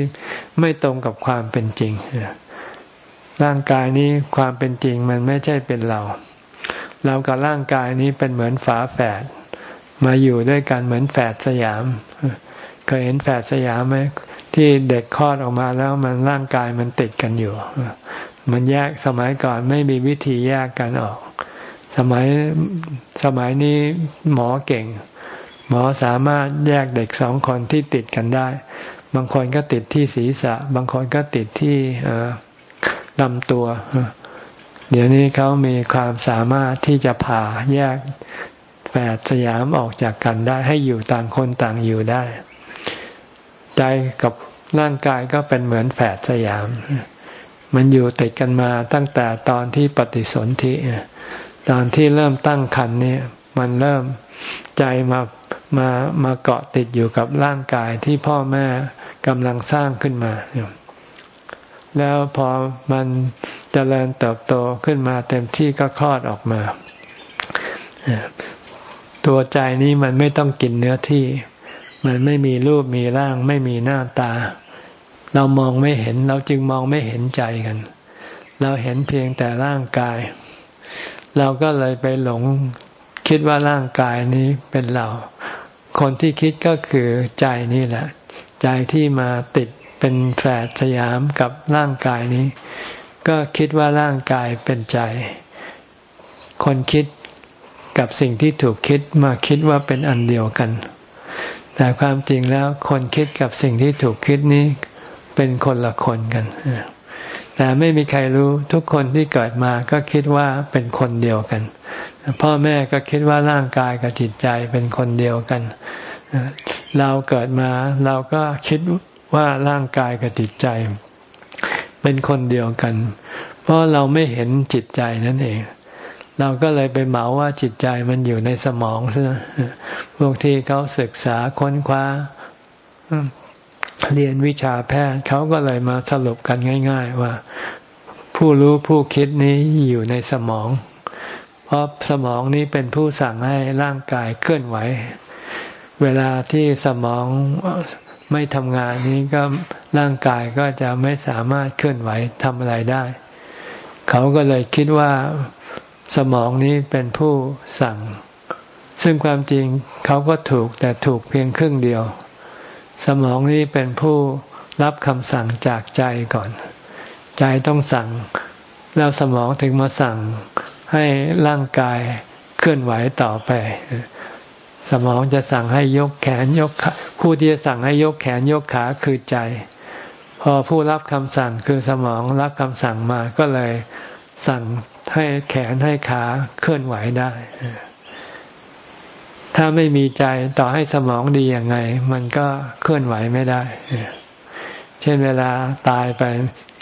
ไม่ตรงกับความเป็นจริง ร่างกายนี้ความเป็นจริงมันไม่ใช่เป็นเรา เรากับร่างกายนี้เป็นเหมือนฝาแฝดมาอยู่ด้วยกันเหมือนแฝดสยาม เคยเห็นแฝดสยามไหมที่เด็กคลอดออกมาแล้วมันร่างกายมันติดกันอยู่ มันแยกสมัยก่อนไม่มีวิธีแยกกันออก สมัยสมัยนี้หมอเก่ง หมอสามารถแยกเด็กสองคนที่ติดกันได้ บางคนก็ติดที่ศีรษะ บางคนก็ติดที่ลำตัว เดี๋ยวนี้เขามีความสามารถที่จะผ่าแยกแฝดสยามออกจากกันได้ ให้อยู่ต่างคนต่างอยู่ได้ ใจกับร่างกายก็เป็นเหมือนแฝดสยาม มันอยู่ติดกันมาตั้งแต่ตอนที่ปฏิสนธิตอนที่เริ่มตั้งคันเนี่ยมันเริ่มใจมา มามาเกาะติดอยู่กับร่างกายที่พ่อแม่กำลังสร้างขึ้นมา แล้วพอมันจเจริญเติบโตขึ้นมาเต็มที่ก็คลอดออกมา ตัวใจนี้มันไม่ต้องกินเนื้อที่ มันไม่มีรูปมีร่าง ไม่มีหน้าตา เรามองไม่เห็นเราจึงมองไม่เห็นใจกัน เราเห็นเพียงแต่ร่างกาย เราก็เลยไปหลงคิดว่าร่างกายนี้เป็นเรา คนที่คิดก็คือใจนี่แหละ ใจที่มาติดเป็นแฝดสยามกับร่างกายนี้ ก็คิดว่าร่างกายเป็นใจ คนคิดกับสิ่งที่ถูกคิดมาคิดว่าเป็นอันเดียวกัน แต่ความจริงแล้วคนคิดกับสิ่งที่ถูกคิดนี้เป็นคนละคนกันแต่ไม่มีใครรู้ทุกคนที่เกิดมาก็คิดว่าเป็นคนเดียวกัน พ่อแม่ก็คิดว่าร่างกายกับจิตใจเป็นคนเดียวกัน เราเกิดมาเราก็คิดว่าร่างกายกับจิตใจ เป็นคนเดียวกัน เพราะเราไม่เห็นจิตใจนั่นเอง เราก็เลยไปเหมาว่าจิตใจมันอยู่ในสมองซะพวกที่เขาศึกษาค้นคว้าเรียนวิชาแพทย์เขาก็เลยมาสรุปกันง่าย ๆ ว่า ผู้รู้ผู้คิดนี้อยู่ในสมอง เพราะสมองนี้เป็นผู้สั่งให้ร่างกายเคลื่อนไหว เวลาที่สมองไม่ทำงานนี้ก็ร่างกายก็จะไม่สามารถเคลื่อนไหวทำอะไรได้ เขาก็เลยคิดว่าสมองนี้เป็นผู้สั่ง ซึ่งความจริงเขาก็ถูกแต่ถูกเพียงครึ่งเดียว สมองนี้เป็นผู้รับคำสั่งจากใจก่อน ใจต้องสั่ง แล้วสมองถึงมาสั่งให้ร่างกายเคลื่อนไหวต่อไป สมองจะสั่งให้ยกแขนยกขาผู้ที่จะสั่งให้ยกแขนยกขาคือใจ พอผู้รับคำสั่งคือสมองรับคำสั่งมาก็เลยสั่งให้แขนให้ขาเคลื่อนไหวได้ ถ้าไม่มีใจต่อให้สมองดียังไง มันก็เคลื่อนไหวไม่ได้ เช่นเวลาตายไป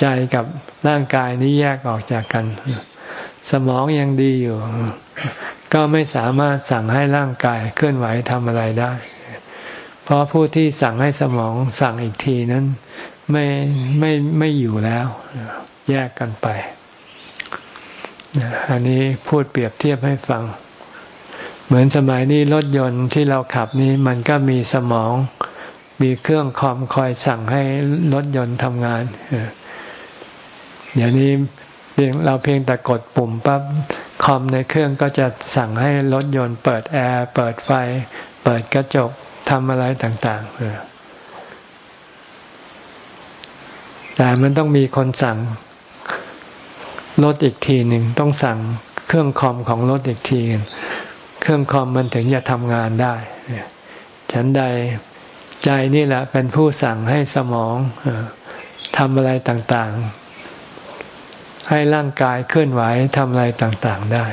ใจกับร่างกายนี้แยกออกจากกัน สมองยังดีอยู่ ก็ไม่สามารถสั่งให้ร่างกายเคลื่อนไหวทำอะไรได้ เพราะผู้ที่สั่งให้สมองสั่งอีกทีนั้น ไม่ไม่ไม่อยู่แล้ว แยกกันไป อันนี้พูดเปรียบเทียบให้ฟัง เหมือนสมัยนี้รถยนต์ที่เราขับนี้มันก็มีสมองมีเครื่องคอมคอยสั่งให้รถยนต์ทำงาน เดี๋ยวนี้เราเพียงแต่กดปุ่มปั๊บคอมในเครื่องก็จะสั่งให้รถยนต์เปิดแอร์เปิดไฟ เปิดกระจกทำอะไรต่างๆแต่มันต้องมีคนสั่งรถอีกทีหนึ่งต้องสั่งเครื่องคอมของรถอีกทีเครื่องคอมมันถึงจะทำงานได้ฉันใดใจนี่แหละเป็นผู้สั่งให้สมองทำอะไรต่างๆ ให้ร่างกายเคลื่อนไหวทำอะไรต่างๆได้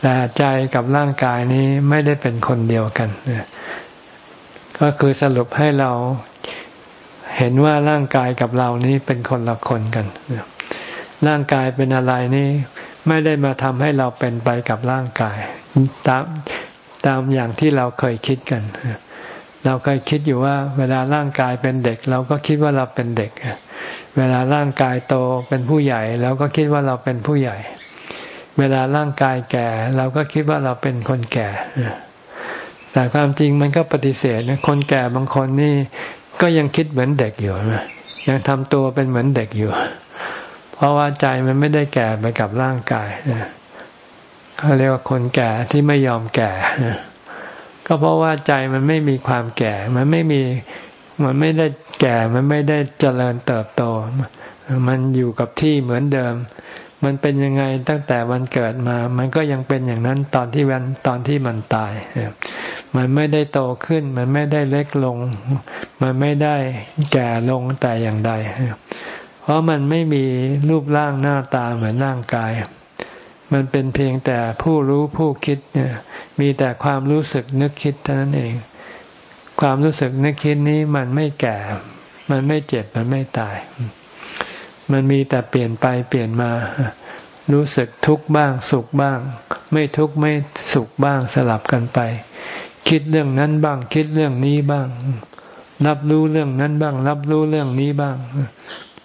แต่ใจกับร่างกายนี้ไม่ได้เป็นคนเดียวกัน ก็คือสรุปให้เราเห็นว่าร่างกายกับเรานี้เป็นคนละคนกัน ร่างกายเป็นอะไรนี่ไม่ได้มาทำให้เราเป็นไปกับร่างกาย ตามตามอย่างที่เราเคยคิดกัน เราเคยคิดอยู่ว่า เวลาร่างกายเป็นเด็ก เราก็คิดว่าเราเป็นเด็ก เวลาร่างกายโตเป็นผู้ใหญ่เราก็คิดว่าเราเป็นผู้ใหญ่ เวลาร่างกายแก่ เราก็คิดว่าเราเป็นคนแก่ แต่ความจริงมันก็ปฏิเสธคนแก่บางคนนี่ก็ยังคิดเหมือนเด็กอยู่ยังทำตัวเป็นเหมือนเด็กอยู่ เพราะว่าใจมันไม่ได้แก่ไปกับร่างกายเขาเรียกว่าคนแก่ที่ไม่ยอมแก่ ก็เพราะว่าใจมันไม่มีความแก่ มันไม่มี มันไม่ได้แก่ มันไม่ได้เจริญเติบโต มันอยู่กับที่เหมือนเดิม มันเป็นยังไงตั้งแต่วันเกิดมา มันก็ยังเป็นอย่างนั้นตอนที่วันตอนที่มันตาย มันไม่ได้โตขึ้น มันไม่ได้เล็กลง มันไม่ได้แก่ลงแต่อย่างใด เพราะมันไม่มีรูปร่างหน้าตาเหมือนร่างกาย มันเป็นเพียงแต่ผู้รู้ผู้คิดเนี่ยมีแต่ความรู้สึกนึกคิดเท่านั้นเอง ความรู้สึกนึกคิดนี้มันไม่แก่ มันไม่เจ็บมันไม่ตาย มันมีแต่เปลี่ยนไปเปลี่ยนมา รู้สึกทุกข์บ้างสุขบ้าง ไม่ทุกข์ไม่สุขบ้างสลับกันไป คิดเรื่องนั้นบ้าง คิดเรื่องนี้บ้าง รับรู้เรื่องนั้นบ้าง รับรู้เรื่องนี้บ้าง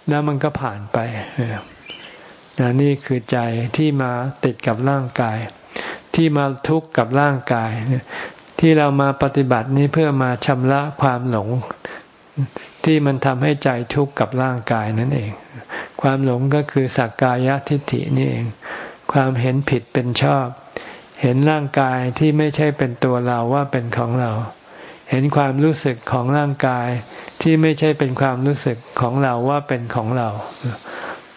แล้วมันก็ผ่านไป นนี่คือใจที่มาติดกับร่างกาย ที่มาทุกข์กับร่างกาย ที่เรามาปฏิบัตินี้เพื่อมาชำระความหลง ที่มันทำให้ใจทุกข์กับร่างกายนั่นเอง ความหลงก็คือสักกายทิฏฐินี่เอง ความเห็นผิดเป็นชอบ เห็นร่างกายที่ไม่ใช่เป็นตัวเราว่าเป็นของเรา เห็นความรู้สึกของร่างกายที่ไม่ใช่เป็นความรู้สึกของเราว่าเป็นของเรา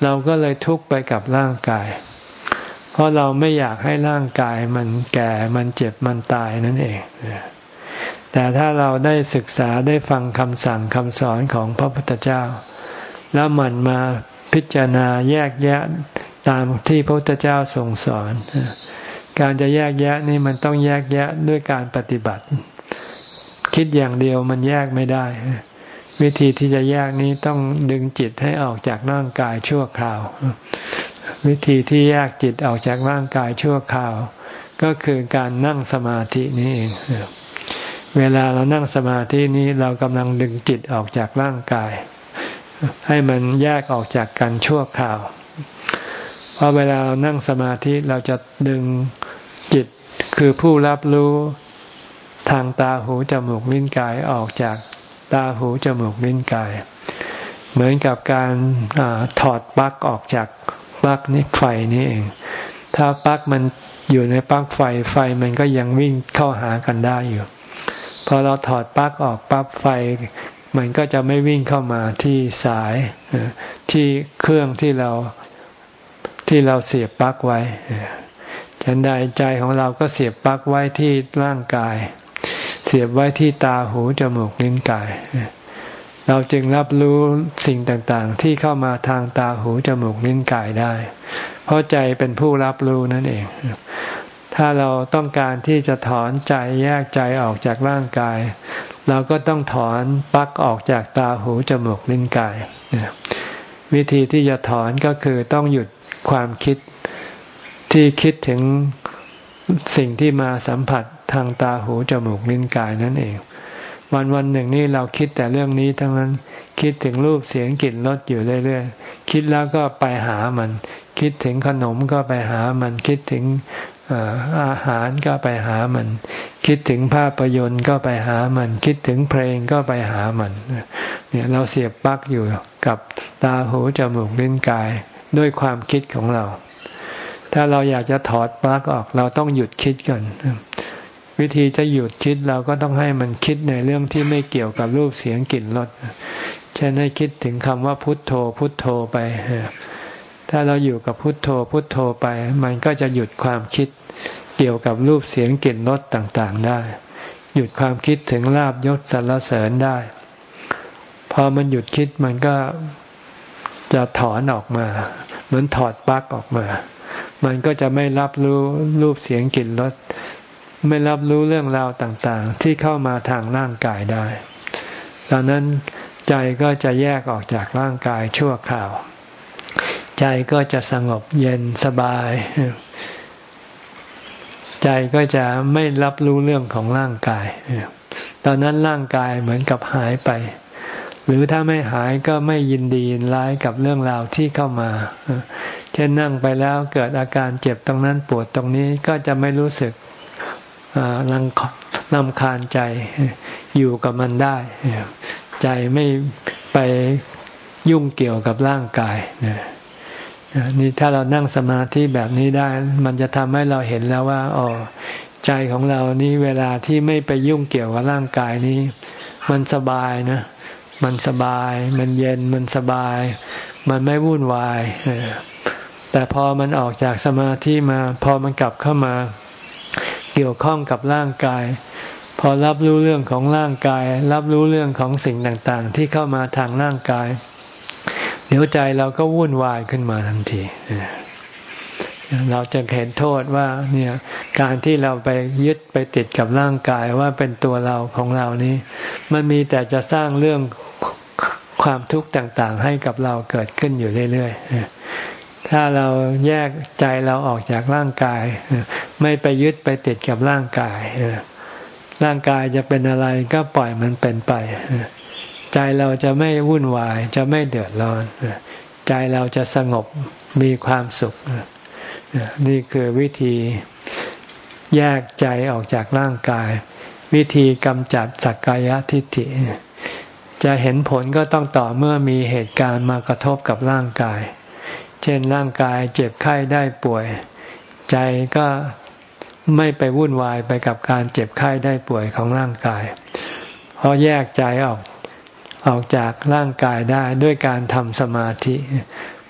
เราก็เลยทุกข์ไปกับร่างกาย เพราะเราไม่อยากให้ร่างกายมันแก่มันเจ็บมันตายนั่นเองแต่ถ้าเราได้ศึกษาได้ฟังคำสั่งคำสอนของพระพุทธเจ้า แล้วมันมาพิจารณาแยกแยะตามที่พระพุทธเจ้าทรงสอน การจะแยกแยะนี่มันต้องแยกแยะด้วยการปฏิบัติ คิดอย่างเดียวมันแยกไม่ได้ วิธีที่จะแยกนี้ต้องดึงจิตให้ออกจากร่างกายชั่วคราว วิธีที่แยกจิตออกจากร่างกายชั่วคราว ก็คือการนั่งสมาธินี้เองเวลาเรานั่งสมาธินี้เรากำลังดึงจิตออกจากร่างกาย ให้มันแยกออกจากกันชั่วคราว เพราะเวลาเรานั่งสมาธิเราจะดึงจิตคือผู้รับรู้ทางตาหูจมูกลิ้นกายออกจาก ตาหูจมูกลิ้นกาย เหมือนกับการอถอดปลั๊กออกจากปลั๊กนี้ไฟนี่เอง ถ้าปลั๊กมันอยู่ในปลั๊กไฟไฟมันก็ยังวิ่งเข้าหากันได้อยู่พอเราถอดปลั๊กออกปั๊บไฟ มันก็จะไม่วิ่งเข้ามาที่สายที่เครื่องที่เราที่เราเสียบปลั๊กไว้ฉะฉันใดใจของเราก็เสียบปลั๊กไว้ที่ร่างกาย เสียบไว้ที่ตาหูจมูกลิ้นกาย เราจึงรับรู้สิ่งต่างๆ ที่เข้ามาทางตาหูจมูกลิ้นกายได้ เพราะใจเป็นผู้รับรู้นั่นเอง ถ้าเราต้องการที่จะถอนใจแยกใจออกจากร่างกาย เราก็ต้องถอนปลั๊กออกจากตาหูจมูกลิ้นกาย วิธีที่จะถอนก็คือต้องหยุดความคิดที่คิดถึงสิ่งที่มาสัมผัส ทางตาหูจมูกลิ้นกายนั่นเอง วันวันหนึ่งนี่เราคิดแต่เรื่องนี้ทั้งนั้นคิดถึงรูปเสียงกลิ่นรสอยู่เรื่อยๆ คิดแล้วก็ไปหามัน คิดถึงขนมก็ไปหามัน คิดถึงอาหารก็ไปหามัน คิดถึงภาพยนตร์ก็ไปหามัน คิดถึงเพลงก็ไปหามันเนี่ยเราเสียบปลั๊กอยู่กับตาหูจมูกลิ้นกายด้วยความคิดของเรา ถ้าเราอยากจะถอดปลั๊กออกเราต้องหยุดคิดก่อน วิธีจะหยุดคิดเราก็ต้องให้มันคิดในเรื่องที่ไม่เกี่ยวกับรูปเสียงกลิ่นรสเช่นให้คิดถึงคำว่าพุทโธ พุทโธไป ถ้าเราอยู่กับพุทโธ พุทโธไป มันก็จะหยุดความคิดเกี่ยวกับรูปเสียงกลิ่นรสต่างๆได้ หยุดความคิดถึงลาบยศสรรเสริญได้ พอมันหยุดคิดมันก็จะถอนออกมา เหมือนถอดปลั๊กออกมา มันก็จะไม่รับรู้รูปเสียงกลิ่นรส ไม่รับรู้เรื่องราวต่างๆ ที่เข้ามาทางร่างกายได้ตอนนั้นใจก็จะแยกออกจากร่างกายชั่วคราว ใจก็จะสงบเย็นสบาย ใจก็จะไม่รับรู้เรื่องของร่างกาย ตอนนั้นร่างกายเหมือนกับหายไป หรือถ้าไม่หายก็ไม่ยินดียินร้ายกับเรื่องราวที่เข้ามา เช่นนั่งไปแล้วเกิดอาการเจ็บตรงนั้นปวดตรงนี้ก็จะไม่รู้สึก รังลำคาญใจอยู่กับมันได้ ใจไม่ไปยุ่งเกี่ยวกับร่างกายนี่ถ้าเรานั่งสมาธิแบบนี้ได้ มันจะทำให้เราเห็นแล้วว่าอ๋อใจของเรานี่เวลาที่ไม่ไปยุ่งเกี่ยวกับร่างกายนี้ มันสบายนะ มันสบาย มันเย็นมันสบาย มันไม่วุ่นวายแต่พอมันออกจากสมาธิมา พอมันกลับเข้ามา เกี่ยวข้องกับร่างกาย พอรับรู้เรื่องของร่างกาย รับรู้เรื่องของสิ่งต่างๆ ที่เข้ามาทางร่างกาย เดี๋ยวใจเราก็วุ่นวายขึ้นมาทันทีเราจะเห็นโทษว่าเนี่ยการที่เราไปยึดไปติดกับร่างกายว่าเป็นตัวเราของเรานี้ มันมีแต่จะสร้างเรื่องความทุกข์ต่างๆ ให้กับเราเกิดขึ้นอยู่เรื่อยๆ ถ้าเราแยกใจเราออกจากร่างกาย ไม่ไปยึดไปติดกับร่างกายร่างกายจะเป็นอะไรก็ปล่อยมันเป็นไป ใจเราจะไม่วุ่นวาย จะไม่เดือดร้อน ใจเราจะสงบมีความสุข นี่คือวิธีแยกใจออกจากร่างกาย วิธีกำจัดสักกายทิฏฐิ จะเห็นผลก็ต้องต่อเมื่อมีเหตุการณ์มากระทบกับร่างกาย เช่นร่างกายเจ็บไข้ได้ป่วย ใจก็ไม่ไปวุ่นวายไปกับการเจ็บไข้ได้ป่วยของร่างกาย เพราะแยกใจออกออกจากร่างกายได้ด้วยการทำสมาธิ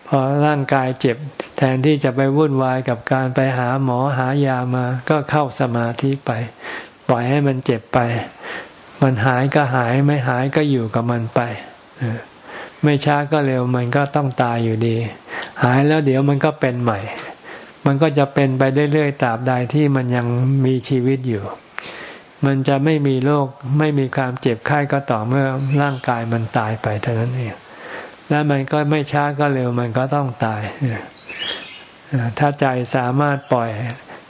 พอร่างกายเจ็บแทนที่จะไปวุ่นวายกับการไปหาหมอหายามา ก็เข้าสมาธิไป ปล่อยให้มันเจ็บไป มันหายก็หายไม่หายก็อยู่กับมันไป ไม่ช้าก็เร็วมันก็ต้องตายอยู่ดี หายแล้วเดี๋ยวมันก็เป็นใหม่ มันก็จะเป็นไปเรื่อยๆตราบใดที่มันยังมีชีวิตอยู่ มันจะไม่มีโรคไม่มีความเจ็บไข้ก็ต่อเมื่อร่างกายมันตายไปเท่านั้นเองแล้วมันก็ไม่ช้าก็เร็วมันก็ต้องตาย ถ้าใจสามารถปล่อย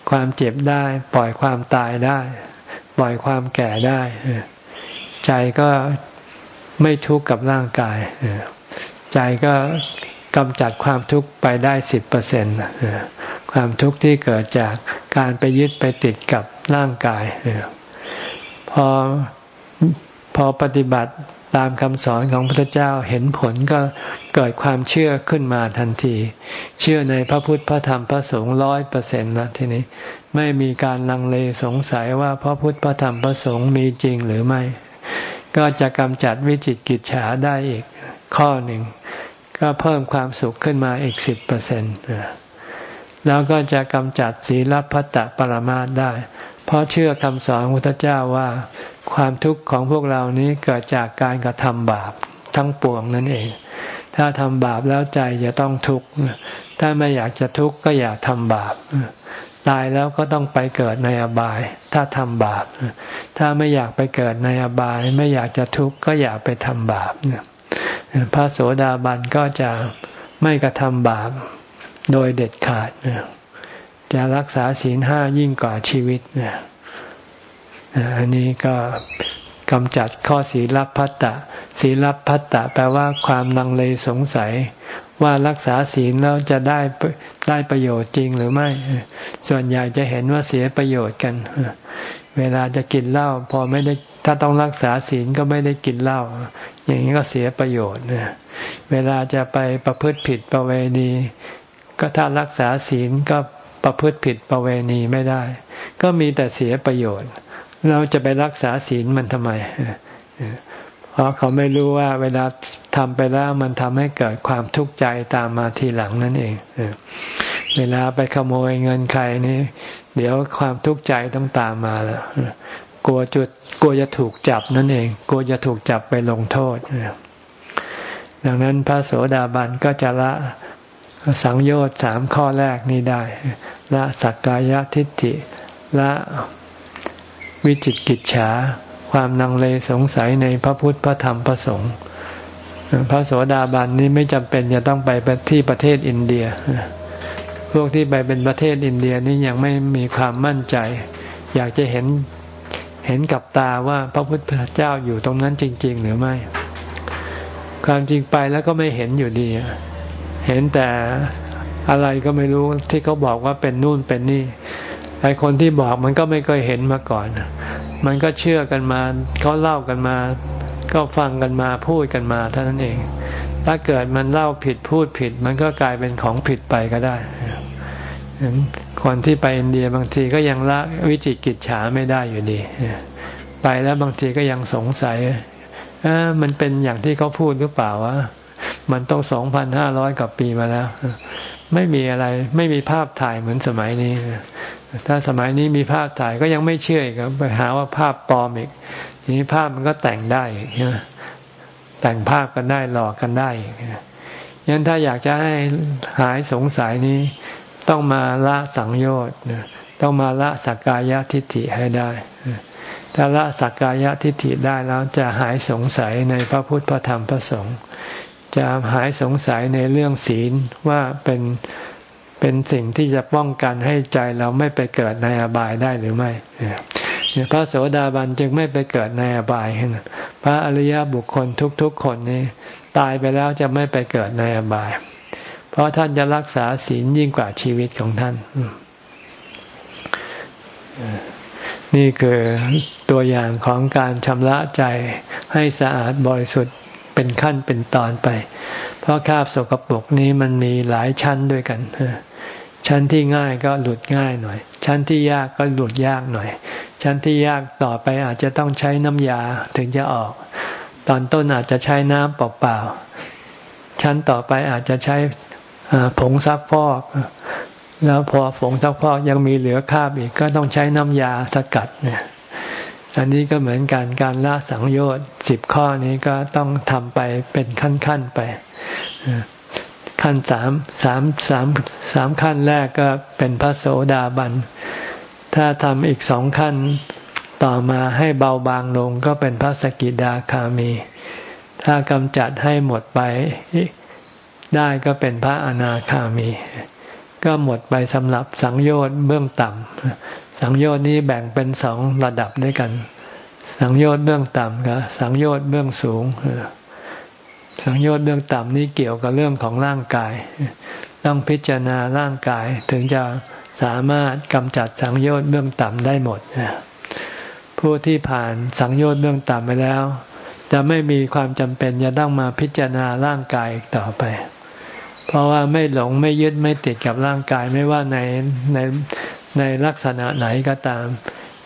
ความเจ็บได้ ปล่อยความตายได้ ปล่อยความแก่ได้ ใจก็ ไม่ทุกข์กับร่างกายใจก็กำจัดความทุกข์ไปได้สิบเปอร์เซ็นต์ความทุกข์ที่เกิดจากการไปยึดไปติดกับร่างกายพอพอปฏิบัติตามคำสอนของพระพุทธเจ้าเห็นผลก็เกิดความเชื่อขึ้นมาทันที เชื่อในพระพุทธพระธรรมพระสงฆ์ร้อยเปอร์เซ็นต์แล้วทีนี้ไม่มีการลังเลสงสัยว่าพระพุทธพระธรรมพระสงฆ์มีจริงหรือไม่ ก็จะกำจัดวิจิตกิจฉาได้อีกข้อหนึ่ง ก็เพิ่มความสุขขึ้นมาอีกสิบเปอร์เซ็นต์แล้วก็จะกำจัดศีลพัตตปรมาตได้ เพราะเชื่อคำสอนของพระเจ้าว่า ความทุกข์ของพวกเรานี้เกิดจากการกระทำบาปทั้งปวงนั่นเอง ถ้าทำบาปแล้วใจจะต้องทุกข์ ถ้าไม่อยากจะทุกข์ก็อย่าทำบาป ตายแล้วก็ต้องไปเกิดในอบาย ถ้าทำบาป ถ้าไม่อยากไปเกิดในอบาย ไม่อยากจะทุกข์ก็อย่าไปทำบาปพระโสดาบันก็จะไม่กระทำบาปโดยเด็ดขาด จะรักษาศีลห้ายิ่งกว่าชีวิตอันนี้ก็กำจัดข้อศีลพัตตะศีลพัตตะแปลว่าความลังเลสงสัย ว่ารักษาศีลแล้วจะได้ได้ประโยชน์จริงหรือไม่ ส่วนใหญ่จะเห็นว่าเสียประโยชน์กัน เวลาจะกินเหล้าพอไม่ได้ถ้าต้องรักษาศีลก็ไม่ได้กินเหล้าอย่างนี้ก็เสียประโยชน์เวลาจะไปประพฤติผิดประเวณี ก็ถ้ารักษาศีลก็ประพฤติผิดประเวณีไม่ได้ ก็มีแต่เสียประโยชน์ เราจะไปรักษาศีลมันทำไมเราะเขาไม่รู้ว่าเวลาทำไปแล้วมันทำให้เกิดความทุกข์ใจตามมาทีหลังนั่นเองเวลาไปขโมยเงินใครนี่ เดี๋ยวความทุกข์ใจต้องตามมาแล้วกลัวจุดกลัวจะถูกจับนั่นเอง กลัวจะถูกจับไปลงโทษดังนั้นพระโสดาบันก็จะละสังโยชน์สามข้อแรกนี้ได้ ละสักกายทิฏฐิละวิจิตกิจฉา ความนังเลสงสัยในพระพุทธพระธรรมพระสงฆ์พระโสดาบันนี้ไม่จำเป็นจะต้องไปที่ประเทศอินเดีย พวกที่ไปเป็นประเทศอินเดียนี่ยังไม่มีความมั่นใจ อยากจะเห็นเห็นกับตาว่าพระพุทธเจ้าอยู่ตรงนั้นจริง ๆ หรือไม่ ความจริงไปแล้วก็ไม่เห็นอยู่ดี เห็นแต่อะไรก็ไม่รู้ที่เขาบอกว่าเป็นนู่นเป็นนี่ไอคนที่บอกมันก็ไม่เคยเห็นมาก่อน มันก็เชื่อกันมาเขาเล่ากันมา ก็ฟังกันมาพูดกันมาเท่านั้นเอง ถ้าเกิดมันเล่าผิดพูดผิด มันก็กลายเป็นของผิดไปก็ได้คนที่ไปอินเดียบางทีก็ยังละวิจิกิจฉาไม่ได้อยู่ดีไปแล้วบางทีก็ยังสงสัยมันเป็นอย่างที่เขาพูดหรือเปล่าวะมันต้องสองพันห้าร้อยกว่าปีมาแล้ว ไม่มีอะไร ไม่มีภาพถ่ายเหมือนสมัยนี้ ถ้าสมัยนี้มีภาพถ่ายก็ยังไม่เชื่อครับไปหาว่าภาพปลอมอีกทีนี้ภาพมันก็แต่งได้แต่งภาพกันได้หลอกกันได้ยันถ้าอยากจะให้หายสงสัยนี้ ต้องมาละสังโยชน์ต้องมาละสักกายทิฏฐิให้ได้ถ้าละสักกายทิฏฐิได้แล้วจะหายสงสัยในพระพุทธพระธรรมพระสงฆ์จะหายสงสัยในเรื่องศีลว่าเป็น เป็นสิ่งที่จะป้องกันให้ใจเราไม่ไปเกิดในอบายได้หรือไม่พระโสดาบันจึงไม่ไปเกิดในอบายพระอริยบุคคลทุกๆคนนี้ ตายไปแล้วจะไม่ไปเกิดในอบาย เพราะท่านจะรักษาศีลยิ่งกว่าชีวิตของท่าน นี่คือตัวอย่างของการชำระใจให้สะอาดบริสุทธิ์เป็นขั้นเป็นตอนไป เพราะคาบสกปรกนี้มันมีหลายชั้นด้วยกัน ชั้นที่ง่ายก็หลุดง่ายหน่อย ชั้นที่ยากก็หลุดยากหน่อย ชั้นที่ยากต่อไปอาจจะต้องใช้น้ำยาถึงจะออก ตอนต้นอาจจะใช้น้ำเปล่าๆชั้นต่อไปอาจจะใช้ผงซักฟอกแล้วพอผงซักฟอกยังมีเหลือคาบอีกก็ต้องใช้น้ำยาสกัดเนี่ยอันนี้ก็เหมือนกันการละสังโยชน์สิบข้อนี้ก็ต้องทำไปเป็นขั้นๆไป ขั้นสามสามสามสามขั้นแรกก็เป็นพระโสดาบัน ถ้าทำอีกสองขั้นต่อมาให้เบาบางลงก็เป็นพระสกิดาคามี ถ้ากำจัดให้หมดไปได้ก็เป็นพระอนาคามี ก็หมดไปสำหรับสังโยชน์เบื้องต่ำสังโยชน์นี้แบ่งเป็นสองระดับด้วยกัน สังโยชน์เบื้องต่ำกับสังโยชน์เบื้องสูง สังโยชน์เบื้องต่ำนี้เกี่ยวกับเรื่องของร่างกาย ต้องพิจารณาร่างกายถึงจะสามารถกำจัดสังโยชน์เบื้องต่ำได้หมดผู้ที่ผ่านสังโยชน์เบื้องต่ำไปแล้ว จะไม่มีความจำเป็นจะต้องมาพิจารณาร่างกายต่อไป เพราะว่าไม่หลงไม่ยึดไม่ติดกับร่างกายไม่ว่าในในในลักษณะไหนก็ตาม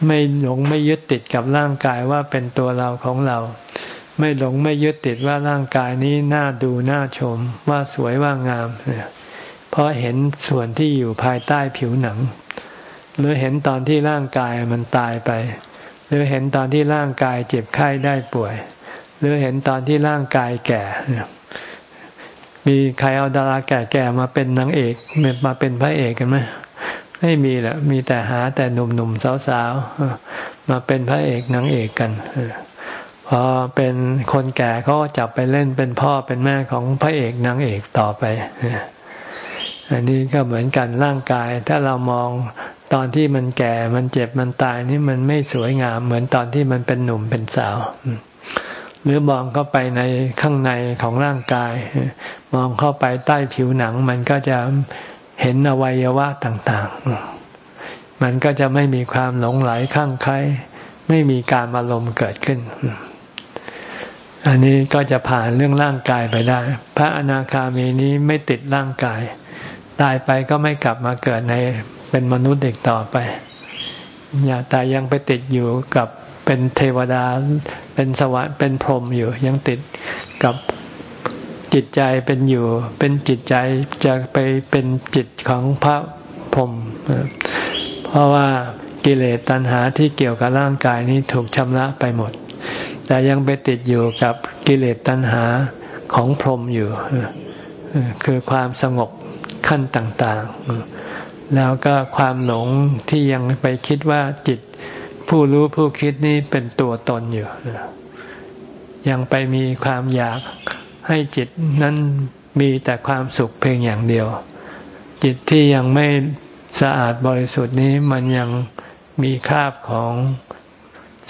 ไม่หลงไม่ยึดติดกับร่างกายว่าเป็นตัวเราของเรา ไม่หลงไม่ยึดติดว่าร่างกายนี้น่าดูน่าชมว่าสวยว่างามเพราะเห็นส่วนที่อยู่ภายใต้ผิวหนัง หรือเห็นตอนที่ร่างกายมันตายไป หรือเห็นตอนที่ร่างกายเจ็บไข้ได้ป่วย หรือเห็นตอนที่ร่างกายแก่มีใครเอาดาราแก่ๆมาเป็นนางเอกมาเป็นพระเอกกันไหมไม่มีแหละมีแต่หาแต่หนุ่มๆสาวๆมาเป็นพระเอกนางเอกกัน พอเป็นคนแก่เขาก็จับไปเล่นเป็นพ่อเป็นแม่ของพระเอกนางเอกต่อไป อันนี้ก็เหมือนกันร่างกาย ถ้าเรามองตอนที่มันแก่มันเจ็บมันตายนี่มันไม่สวยงาม เหมือนตอนที่มันเป็นหนุ่มเป็นสาวหรือมองเข้าไปในข้างในของร่างกาย มองเข้าไปใต้ผิวหนัง มันก็จะเห็นอวัยวะต่างๆ มันก็จะไม่มีความหลงไหลข้างใคร ไม่มีการอารมณ์เกิดขึ้น อันนี้ก็จะผ่านเรื่องร่างกายไปได้ พระอนาคามีนี้ไม่ติดร่างกาย ตายไปก็ไม่กลับมาเกิดในเป็นมนุษย์อีกต่อไป อย่าแต่ยังไปติดอยู่กับเป็นเทวดา เป็นสวรรค์เป็นพรหมอยู่ ยังติดกับจิตใจเป็นอยู่ เป็นจิตใจจะไปเป็นจิตของพระพรหมเพราะว่ากิเลสตัณหาที่เกี่ยวกับร่างกายนี้ถูกชำระไปหมด แต่ยังไปติดอยู่กับกิเลสตัณหาของพรหมอยู่ คือความสงบขั้นต่าง ๆ แล้วก็ความหลงที่ยังไปคิดว่าจิตผู้รู้ผู้คิดนี้เป็นตัวตนอยู่ ยังไปมีความอยากให้จิตนั้นมีแต่ความสุขเพียงอย่างเดียว จิตที่ยังไม่สะอาดบริสุทธิ์นี้มันยังมีคราบของ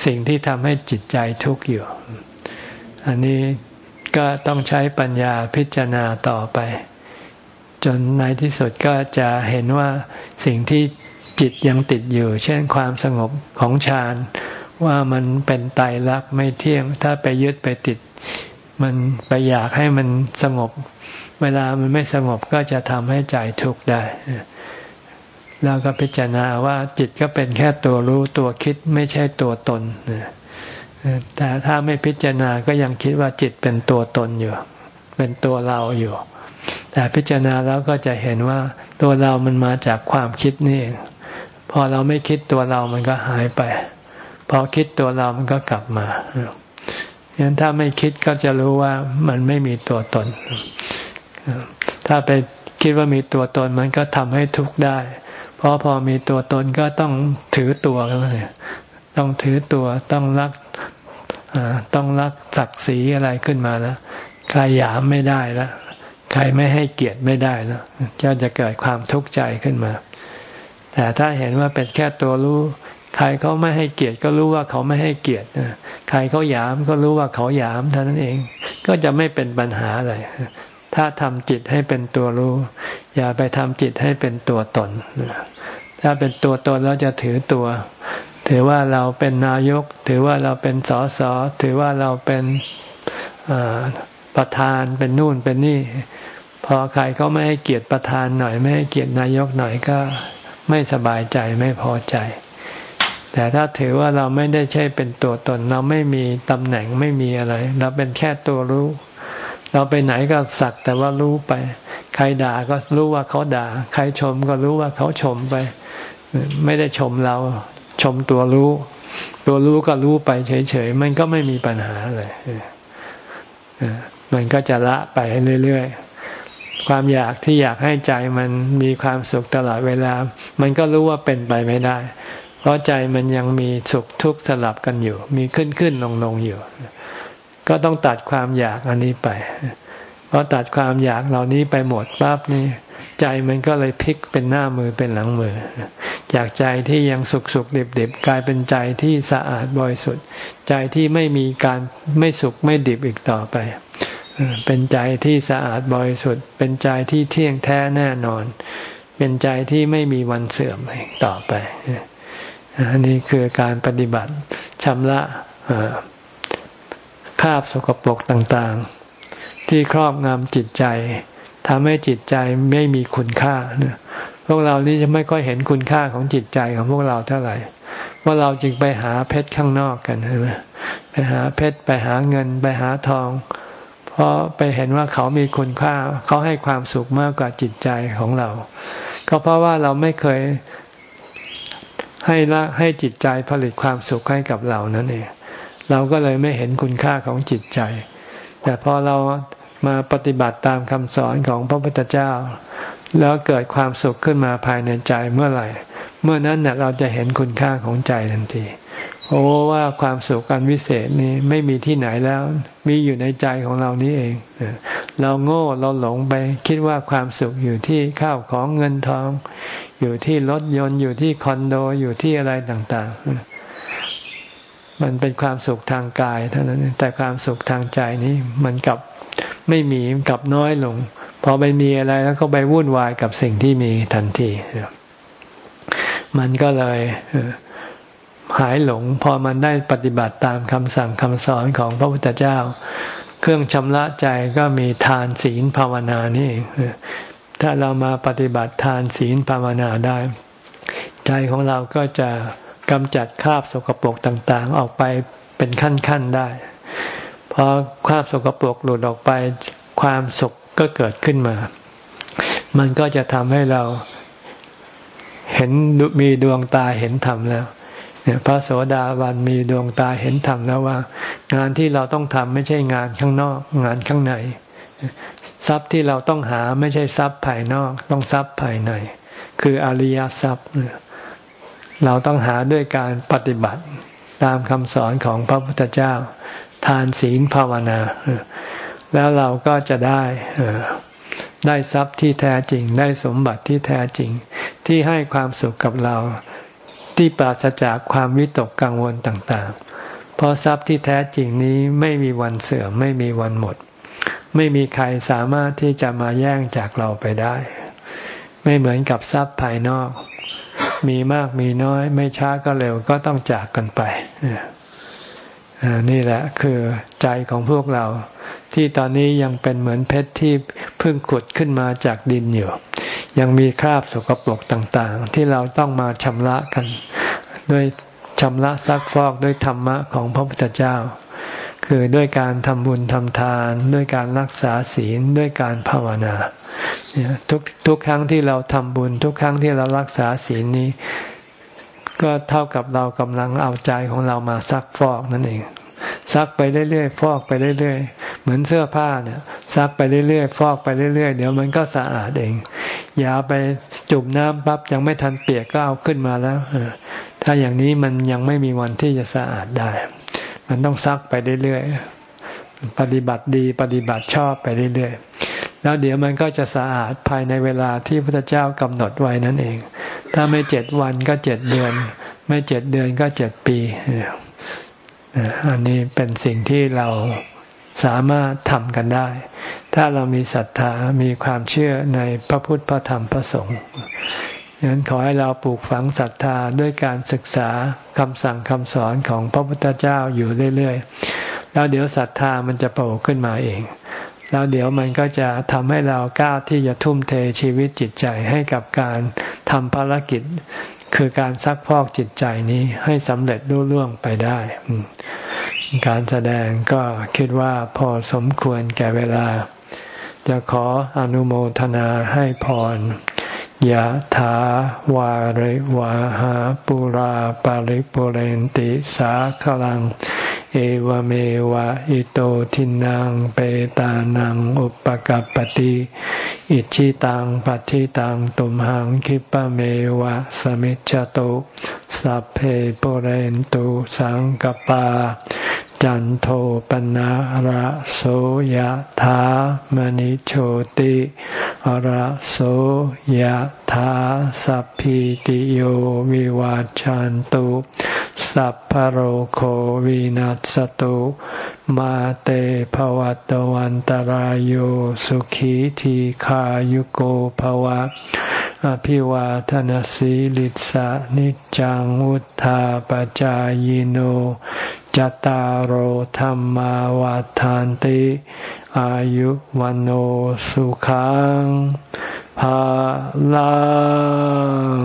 สิ่งที่ทำให้จิตใจทุกข์อยู่ อันนี้ก็ต้องใช้ปัญญาพิจารณาต่อไป จนในที่สุดก็จะเห็นว่าสิ่งที่จิตยังติดอยู่ เช่นความสงบของฌานว่ามันเป็นไตรลักษณ์ไม่เที่ยง ถ้าไปยึดไปติด มันไปอยากให้มันสงบ เวลามันไม่สงบก็จะทำให้ใจทุกข์ได้ แล้วก็พิจารณาว่าจิตก็เป็นแค่ตัวรู้ตัวคิดไม่ใช่ตัวตนแต่ถ้าไม่พิจารณาก็ยังคิดว่าจิตเป็นตัวตนอยู่ เป็นตัวเราอยู่ แต่พิจารณาแล้วก็จะเห็นว่าตัวเรามันมาจากความคิดนี่ พอเราไม่คิดตัวเรามันก็หายไป พอคิดตัวเรามันก็กลับมาฉะนั้นถ้าไม่คิดก็จะรู้ว่ามันไม่มีตัวตน ถ้าไปคิดว่ามีตัวตนมันก็ทำให้ทุกข์ได้ พราะพอมีตัวตนก็ต้องถือตัวกันเลยต้องถือตัวต้องรักต้องรักศักดิ์ศรีอะไรขึ้นมาแล้วใครหยามไม่ได้แล้วใครไม่ให้เกียรติไม่ได้แล้วจะจะเกิดความทุกข์ใจขึ้นมา แต่ถ้าเห็นว่าเป็นแค่ตัวรู้ ใครเขาไม่ให้เกียรติก็รู้ว่าเขาไม่ให้เกียรติใครเขาหยามก็รู้ว่าเขาหยามเท่านั้นเอง ก็จะไม่เป็นปัญหาอะไร ถ้าทำจิตให้เป็นตัวรู้ อย่าไปทำจิตให้เป็นตัวตน ถ้าเป็นตัวตนแล้วจะถือตัว ถือว่าเราเป็นนายก ถือว่าเราเป็นสสถือว่าเราเป็นประธานเป็นนู่นเป็นนี่ พอใครเขาไม่ให้เกียรติประธานหน่อยไม่ให้เกียรตินายกหน่อยก็ไม่สบายใจไม่พอใจ แต่ถ้าถือว่าเราไม่ได้ใช่เป็นตัวตน เราไม่มีตำแหน่งไม่มีอะไร เราเป็นแค่ตัวรู้ เราไปไหนก็สักแต่ว่ารู้ไป ใครด่าก็รู้ว่าเขาด่า ใครชมก็รู้ว่าเขาชมไป ไม่ได้ชมเรา ชมตัวรู้ ตัวรู้ก็รู้ไปเฉยๆ มันก็ไม่มีปัญหาเลยมันก็จะละไปเรื่อยๆ ความอยากที่อยากให้ใจมันมีความสุขตลอดเวลา มันก็รู้ว่าเป็นไปไม่ได้ เพราะใจมันยังมีสุขทุกข์สลับกันอยู่ มีขึ้นขึ้นลงลงอยู่ ก็ต้องตัดความอยากอันนี้ไป เพราะตัดความอยากเหล่านี้ไปหมดปั๊บนี่ใจมันก็เลยพลิกเป็นหน้ามือเป็นหลังมือ จากใจที่ยังสุขสุขดิบดิบกลายเป็นใจที่สะอาดบริสุทธิ์ใจที่ไม่มีการไม่สุขไม่ดิบอีกต่อไป เป็นใจที่สะอาดบริสุทธิ์เป็นใจที่เที่ยงแท้แน่นอน เป็นใจที่ไม่มีวันเสื่อมอีกต่อไปอันนี้คือการปฏิบัติชำระ คาบสกปรกต่างๆ ที่ครอบงำจิตใจทำให้จิตใจไม่มีคุณค่าพวกเรานี่จะไม่ค่อยเห็นคุณค่าของจิตใจของพวกเราเท่าไหร่ว่าเราจึงไปหาเพชรข้างนอกกันใช่ไหมไปหาเพชรไปหาเงินไปหาทอง เพราะไปเห็นว่าเขามีคุณค่า เขาให้ความสุขมากกว่าจิตใจของเรา ก็เพราะว่าเราไม่เคยให้ละให้จิตใจผลิตความสุขให้กับเรานั่นเอง เราก็เลยไม่เห็นคุณค่าของจิตใจ แต่พอเรามาปฏิบัติตามคำสอนของพระพุทธเจ้า แล้วเกิดความสุขขึ้นมาภายในใจเมื่อไหร่ เมื่อนั้นเนี่ยเราจะเห็นคุณค่าของใจทันทีโอ้ว่าความสุขอันวิเศษนี้ไม่มีที่ไหนแล้ว มีอยู่ในใจของเรานี้เอง เราโง่เราหลงไปคิดว่าความสุขอยู่ที่ข้าวของเงินทอง อยู่ที่รถยนต์อยู่ที่คอนโดอยู่ที่อะไรต่าง ๆ มันเป็นความสุขทางกายเท่านั้นแต่ความสุขทางใจนี้มันกลับไม่มีกลับน้อยลง พอไปมีอะไรแล้วก็ไปวุ่นวายกับสิ่งที่มีทันทีมันก็เลยหายหลง พอมันได้ปฏิบัติตามคำสั่งคำสอนของพระพุทธเจ้า เครื่องชำระใจก็มีทานศีลภาวนานี่ถ้าเรามาปฏิบัติทานศีลภาวนาได้ ใจของเราก็จะ กำจัดคราบสกปรกต่างๆ ออกไปเป็นขั้นๆได้พอคราบสกปรกหลุดออกไป ความสุขก็เกิดขึ้นมา มันก็จะทำให้เราเห็นมีดวงตาเห็นธรรมแล้วเนี่ยพระโสดาบันมีดวงตาเห็นธรรมแล้วว่า งานที่เราต้องทำไม่ใช่งานข้างนอก งานข้างใน ทรัพย์ที่เราต้องหาไม่ใช่ทรัพย์ภายนอก ต้องทรัพย์ภายใน คืออริยทรัพย์ เราต้องหาด้วยการปฏิบัติตามคำสอนของพระพุทธเจ้า ทานศีลภาวนา แล้วเราก็จะได้ได้ทรัพย์ที่แท้จริง ได้สมบัติที่แท้จริง ที่ให้ความสุขกับเราที่ปราศจากความวิตกกังวลต่างๆ เพราะทรัพย์ที่แท้จริงนี้ไม่มีวันเสื่อมไม่มีวันหมด ไม่มีใครสามารถที่จะมาแย่งจากเราไปได้ ไม่เหมือนกับทรัพย์ภายนอก มีมากมีน้อย ไม่ช้าก็เร็วก็ต้องจากกันไปนี่แหละคือใจของพวกเรา ที่ตอนนี้ยังเป็นเหมือนเพชรที่เพิ่งขุดขึ้นมาจากดินอยู่ ยังมีคราบสกปรกต่างๆ ที่เราต้องมาชำระกัน ด้วยชำระซักฟอกด้วยธรรมะของพระพุทธเจ้า คือด้วยการทำบุญทำทาน ด้วยการรักษาศีลด้วยการภาวนาทุกทุกครั้งที่เราทำบุญ ทุกครั้งที่เรารักษาศีลนี้ ก็เท่ากับเรากำลังเอาใจของเรามาซักฟอกนั่นเอง ซักไปเรื่อยๆฟอกไปเรื่อยๆ เหมือนเสื้อผ้าเนี่ยซักไปเรื่อยๆฟอกไปเรื่อยๆ เดี๋ยวมันก็สะอาดเอง อย่าไปจุ่มน้ำปั๊บยังไม่ทันเปียกก็เอาขึ้นมาแล้วถ้าอย่างนี้มันยังไม่มีวันที่จะสะอาดได้ มันต้องซักไปเรื่อยๆ ปฏิบัติดีปฏิบัติชอบไปเรื่อยๆ แล้วเดี๋ยวมันก็จะสะอาดภายในเวลาที่พระเจ้ากำหนดไว้นั่นเอง ถ้าไม่เจ็ดวันก็เจ็ดเดือน ไม่เจ็ดเดือนก็เจ็ดปี อันนี้เป็นสิ่งที่เราสามารถทำกันได้ ถ้าเรามีศรัทธา มีความเชื่อในพระพุทธพระธรรมพระสงฆ์ ฉะนั้นขอให้เราปลูกฝังศรัทธาด้วยการศึกษาคำสั่งคำสอนของพระพุทธเจ้าอยู่เรื่อยๆ แล้วเดี๋ยวศรัทธามันจะโผล่ขึ้นมาเอง แล้วเดี๋ยวมันก็จะทำให้เรากล้าที่จะทุ่มเทชีวิตจิตใจให้กับการทำภารกิจ คือการซักพอกจิตใจนี้ให้สำเร็จรุ่ร่วงไปได้ การแสดงก็คิดว่าพอสมควรแก่เวลา จะขออนุโมทนาให้พร ยะถาวาริวาหาปุราปาริปุเรนติสาขลัง เอวเมวะอิโตทินังเปตานังอุปกัรปติอิชิตังปัฏิตังตุมหังคิปะเมวะสมิจจตุสัพเพปุเรนตุสังกปา จันโทปนะระโสยธามณิโชติ อระโสยธาสัพพิติโยวิวาจันตุสัพพโรโควินัสตุมาเตภวัตวันตารโยสุขีทีขายุโกภวะ อภิวาทนสีลิสานิจังวุธาปจายโนจตารโหธรรมาวาทานติ อายุวันโอสุขังภาลัง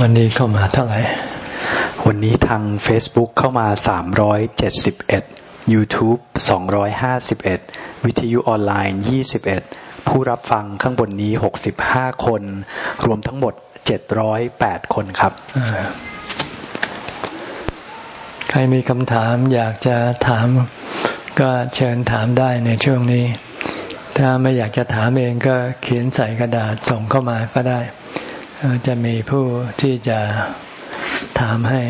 วันนี้เข้ามาเท่าไหร่ วันนี้ทาง Facebook เข้ามา 371 YouTube 251 วิทยุออนไลน์ 21 ผู้รับฟังข้างบนนี้ 65 คน รวมทั้งหมด 708 คนครับ ใครมีคำถามอยากจะถามก็เชิญถามได้ในช่วงนี้ ถ้าไม่อยากจะถามเองก็เขียนใส่กระดาษส่งเข้ามาก็ได้ จะมีผู้ที่จะถามให้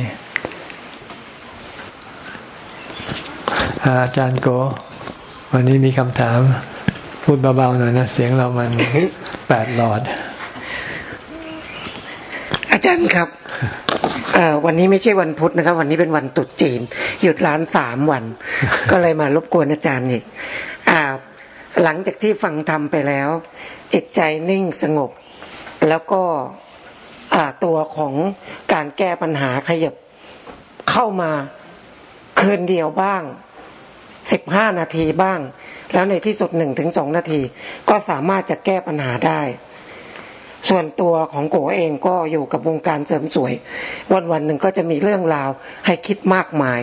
อาจารย์โก วันนี้มีคำถาม พูดเบาๆหน่อยนะ เสียงเรามันแปดหลอด อาจารย์ครับวันนี้ไม่ใช่วันพุธนะครับ วันนี้เป็นวันตุษจีน หยุดร้านสามวัน ก็เลยมารบกวนอาจารย์อีกหลังจากที่ฟังธรรมไปแล้ว จิตใจนิ่งสงบ แล้วก็ตัวของการแก้ปัญหาขยับเข้ามา คืนเดียวบ้างสิบห้านาทีบ้าง แล้วในที่สุดหนึ่งถึงสองนาที ก็สามารถจะแก้ปัญหาได้ ส่วนตัวของโกเองก็อยู่กับวงการเสริมสวย วันวันหนึ่งก็จะมีเรื่องราวให้คิดมากมาย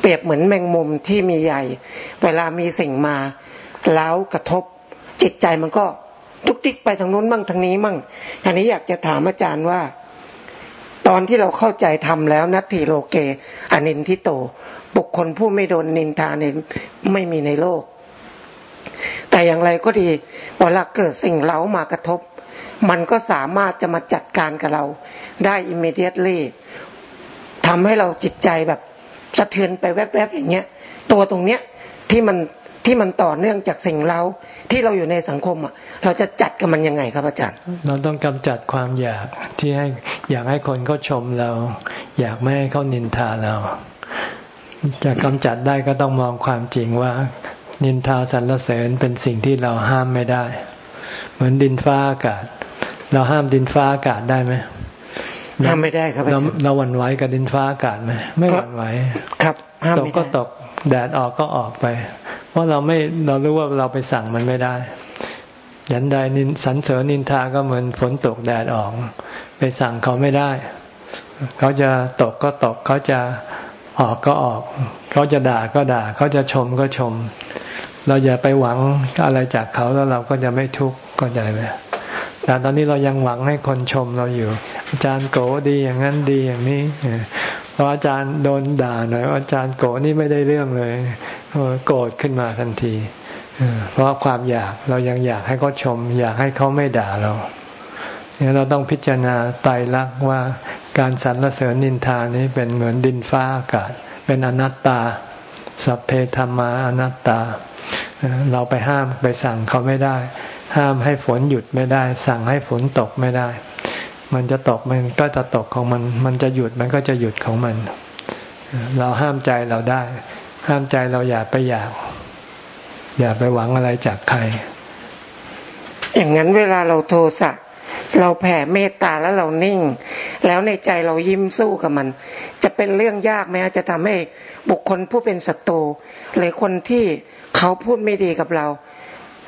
เปรียบเหมือนแมงมุมที่มีใหญ่ เวลามีสิ่งมาแล้วกระทบ จิตใจมันก็ทุกทิกไปทางนู้นมั่งทางนี้มั่งอันนี้อยากจะถามอาจารย์ว่า ตอนที่เราเข้าใจทำแล้วนัตถิโลเกอนินทิโต บุคคลผู้ไม่โดนนินทาในไม่มีในโลก แต่อย่างไรก็ดีเวลาเกิดสิ่งเล้ามากระทบ มันก็สามารถจะมาจัดการกับเราได้ immediately ทำให้เราจิตใจแบบสะเทือนไปแวบๆอย่างเงี้ย ตัวตรงเนี้ยที่มันที่มันต่อเนื่องจากสิ่งเราที่เราอยู่ในสังคมอะ เราจะจัดกับมันยังไงครับอาจารย์ เราต้องกำจัดความอยากที่ให้อยากให้คนเขาชมเรา อยากไม่ให้เขานินทาเรา จะกำจัดได้ก็ต้องมองความจริงว่า นินทาสรรเสริญเป็นสิ่งที่เราห้ามไม่ได้ เหมือนดินฟ้าอากาศ เราห้ามดินฟ้าอากาศได้ไหมห้ามไม่ได้ครับเราเราหวั่นไหวกับดินฟ้าอากาศไหมไม่หวั่นไหวครับตกก็ตกแดดออกก็ออกไปราะเราไม่เรารู้ว่าเราไปสั่งมันไม่ได้ยันใดนินสันเสริญนินทาก็เหมือนฝนตกแดดออก ไปสั่งเขาไม่ได้ เขาจะตกก็ตกเขาจะ ออกก็ออก เขาจะด่าก็ด่า เขาจะชมก็ชม เราอย่าไปหวังอะไรจากเขาแล้วเราก็จะไม่ทุกข์ก็ใจไหมแต่ตอนนี้เรายังหวังให้คนชมเราอยู่ อาจารย์โกดีอย่างนั้นดีอย่างนี้พออาจารย์โดนด่าหน่อยอาจารย์โกนี่ไม่ได้เรื่องเลยโกรธขึ้นมาทันทีเพราะความอยากเรายังอยากให้เขาชม อยากให้เขาไม่ด่าเรา เนี่ยเราต้องพิจารณาไตรลักษณ์ว่าการสรรเสริญนินทานี้เป็นเหมือนดินฟ้าอากาศ เป็นอนัตตา สัพเพธรรมาอนัตตา เราไปห้ามไปสั่งเขาไม่ได้ ห้ามให้ฝนหยุดไม่ได้ สั่งให้ฝนตกไม่ได้ มันจะตกมันก็จะตกของมัน มันจะหยุดมันก็จะหยุดของมัน เราห้ามใจเราได้ ห้ามใจเราอย่าไปอยาก อย่าไปหวังอะไรจากใคร อย่างนั้นเวลาเราโทสะ เราแผ่เมตตาแล้วเรานิ่ง แล้วในใจเรายิ้มสู้กับมัน จะเป็นเรื่องยากไหมจะทำให้บุคคลผู้เป็นศัตรูหรือคนที่เขาพูดไม่ดีกับเรา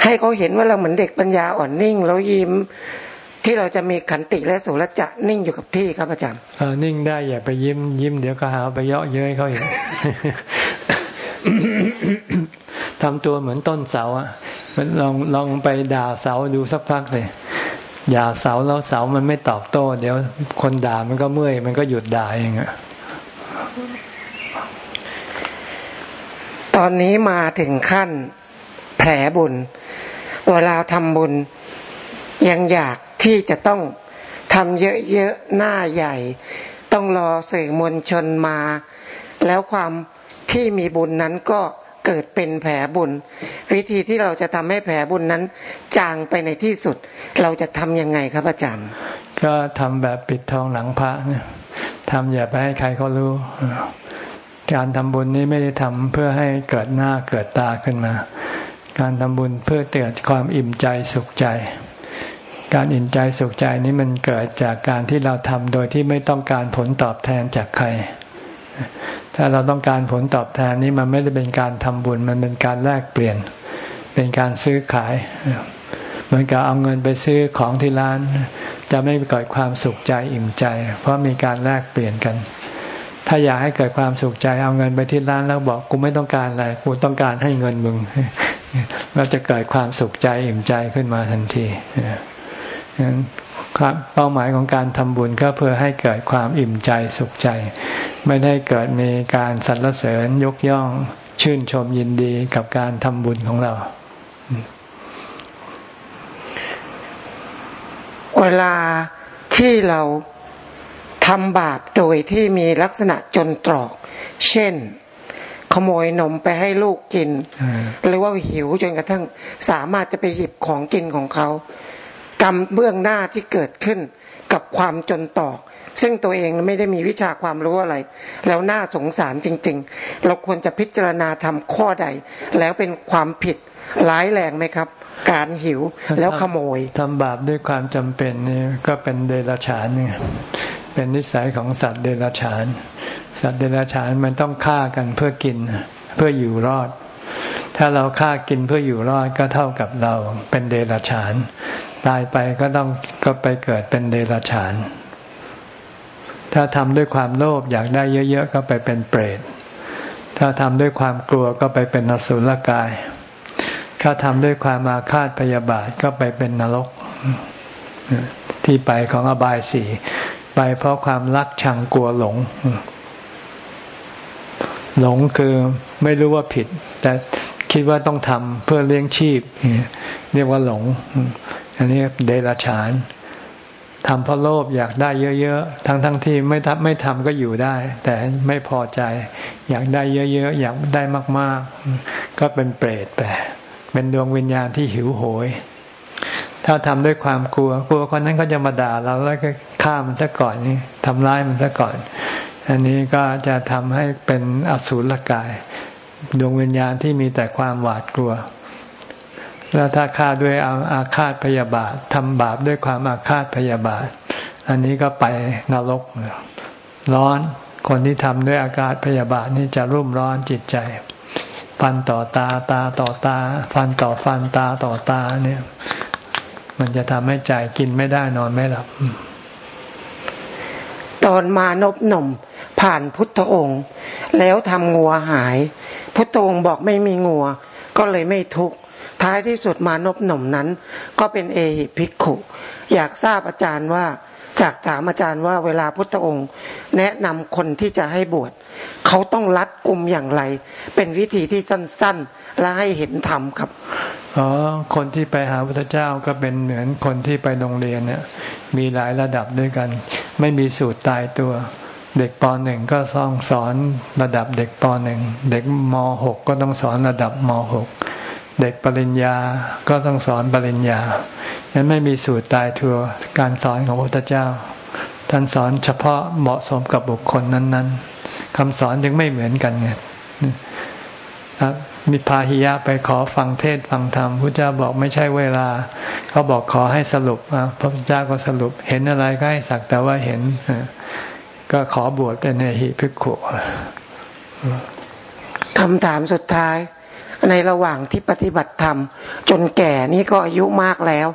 ให้เขาเห็นว่าเราเหมือนเด็กปัญญาอ่อนนิ่ง แล้วยิ้มที่เราจะมีขันติและสุรจะนิ่งอยู่กับที่ครับอาจารย์นิ่งได้อย่าไปยิ้มยิ้มเดี๋ยวก็หาไปเยาะเย้ยเขาอีกทำตัวเหมือนต้นเสาอะลองลองไปด่าเสาดูสักพักเลย ด่าเสาแล้วเสามันไม่ตอบโต้ เดี๋ยวคนด่ามันก็เมื่อย มันก็หยุดด่าเองอะตอนนี้มาถึงขั้นแผลบุญ เวลาทำบุญยังอยากที่จะต้องทำเยอะๆหน้าใหญ่ ต้องรอสื่อมวลชนมา แล้วความที่มีบุญนั้นก็ เกิดเป็นแผลบุญ วิธีที่เราจะทำให้แผลบุญนั้น จางไปในที่สุด เราจะทำยังไงครับอาจารย์ ก็ทำแบบปิดทองหลังพระเนี่ยทำอย่าไปให้ใครเขารู้ การทำบุญนี้ไม่ได้ทำเพื่อให้เกิดหน้าเกิดตาขึ้นมา การทำบุญเพื่อเตือนความอิ่มใจสุขใจการอิ่มใจสุขใจนี้มันเกิดจากการที่เราทำโดยที่ไม่ต้องการผลตอบแทนจากใคร ถ้าเราต้องการผลตอบแทนนี้มันไม่ได้เป็นการทำบุญ มันเป็นการแลกเปลี่ยน เป็นการซื้อขาย เหมือนกับเอาเงินไปซื้อของที่ร้าน จะไม่เกิดความสุขใจอิ่มใจ เพราะมีการแลกเปลี่ยนกัน ถ้าอยากให้เกิดความสุขใจเอาเงินไปที่ร้านแล้วบอกกูไม่ต้องการอะไรกูต้องการให้เงินมึงเราจะเกิดความสุขใจอิ่มใจขึ้นมาทันที เป้าหมายของการทำบุญก็เพื่อให้เกิดความอิ่มใจสุขใจ ไม่ได้เกิดมีการสรรเสริญยกย่องชื่นชมยินดีกับการทำบุญของเรา เวลาที่เราทำบาปโดยที่มีลักษณะจนตรอก เช่น ขโมยนมไปให้ลูกกิน หรือว่าหิวจนกระทั่งสามารถจะไปหยิบของกินของเขา กรรมเบื้องหน้าที่เกิดขึ้นกับความจนตอก ซึ่งตัวเองไม่ได้มีวิชาความรู้อะไร แล้วน่าสงสารจริง ๆ เราควรจะพิจารณาทำข้อใด แล้วเป็นความผิดร้ายแรงไหมครับ การหิวแล้วขโมยทำบาปด้วยความจำเป็นนี่ก็เป็นเดรัจฉานเนี่ยเป็นนิสัยของสัตว์เดรัจฉาน สัตว์เดรัจฉานมันต้องฆ่ากันเพื่อกินเพื่ออยู่รอดถ้าเราฆ่ากินเพื่ออยู่รอดก็เท่ากับเราเป็นเดรัจฉาน ตายไปก็ต้องก็ไปเกิดเป็นเดรัจฉาน ถ้าทำด้วยความโลภอยากได้เยอะๆก็ไปเป็นเปรต ถ้าทำด้วยความกลัวก็ไปเป็นนสุลกาย ถ้าทำด้วยความอาฆาตพยาบาทก็ไปเป็นนรก ที่ไปของอบายสี่ไปเพราะความรักชังกลัวหลง หลงคือไม่รู้ว่าผิด แต่คิดว่าต้องทำเพื่อเลี้ยงชีพเรียกว่าหลง อันนี้เดรัจฉานทำเพราะโลภอยากได้เยอะๆ ทั้งๆทที่ไม่ทำไม่ทำก็อยู่ได้ แต่ไม่พอใจ อยากได้เยอะๆ อยากได้มากๆ ก็เป็นเปรตไป เป็นดวงวิญญาณที่หิวโหย ถ้าทำด้วยความกลัว กลัวคนนั้นก็จะมาด่าเราแล้วก็ฆ่ามันซะก่อนนี่ทำร้ายมันซะก่อน อันนี้ก็จะทำให้เป็นอสูรกาย ดวงวิญญาณที่มีแต่ความหวาดกลัว แล้วถ้าฆ่าด้วยอาฆาตพยาบาททำบาปด้วยความอาฆาตพยาบาท อันนี้ก็ไปนรกร้อนคนที่ทำด้วยอาการพยาบาทนี่จะรุ่มร้อนจิตใจ ฟันต่อตาตาต่อตา ฟันต่อฟันตาต่อตาเนี่ย มันจะทำให้ใจกินไม่ได้นอนไม่หลับ ตอนมานบหนุ่มผ่านพุทธองค์ แล้วทำงัวหาย พุทธองค์บอกไม่มีงัว ก็เลยไม่ทุกข์ ท้ายที่สุดมานบหนุ่มนั้น ก็เป็นเอหิภิกขุ อยากทราบอาจารย์ว่าจากถามอาจารย์ว่าเวลาพุทธองค์ แนะนำคนที่จะให้บวชเขาต้องรัดกุมอย่างไร เป็นวิธีที่สั้นๆ และให้เห็นธรรมครับอ๋อคนที่ไปหาพระเจ้าก็เป็นเหมือนคนที่ไปโรงเรียนเนี่ยมีหลายระดับด้วยกัน ไม่มีสูตรตายตัว เด็กปหนึ่งก็ต้องสอนระดับเด็กปหนึ่งเด็กมหกก็ต้องสอนระดับมหก เด็กปริญญาก็ต้องสอนปริญญายังไม่มีสูตรตายทัวการสอนของพระพุทธเจ้า ท่านสอนเฉพาะเหมาะสมกับบุคคลนั้น ๆคำสอนจึงไม่เหมือนกันไงมีพาหิยะไปขอฟังเทศฟังธรรมพระเจ้าบอกไม่ใช่เวลา เขาบอกขอให้สรุปพระพุทธเจ้าก็สรุป เห็นอะไรก็ให้สักแต่ว่าเห็น ก็ขอบวชเป็นเนหิพิกขุคำถามสุดท้าย ในระหว่างที่ปฏิบัติธรรม จนแก่นี่ก็อายุมากแล้ว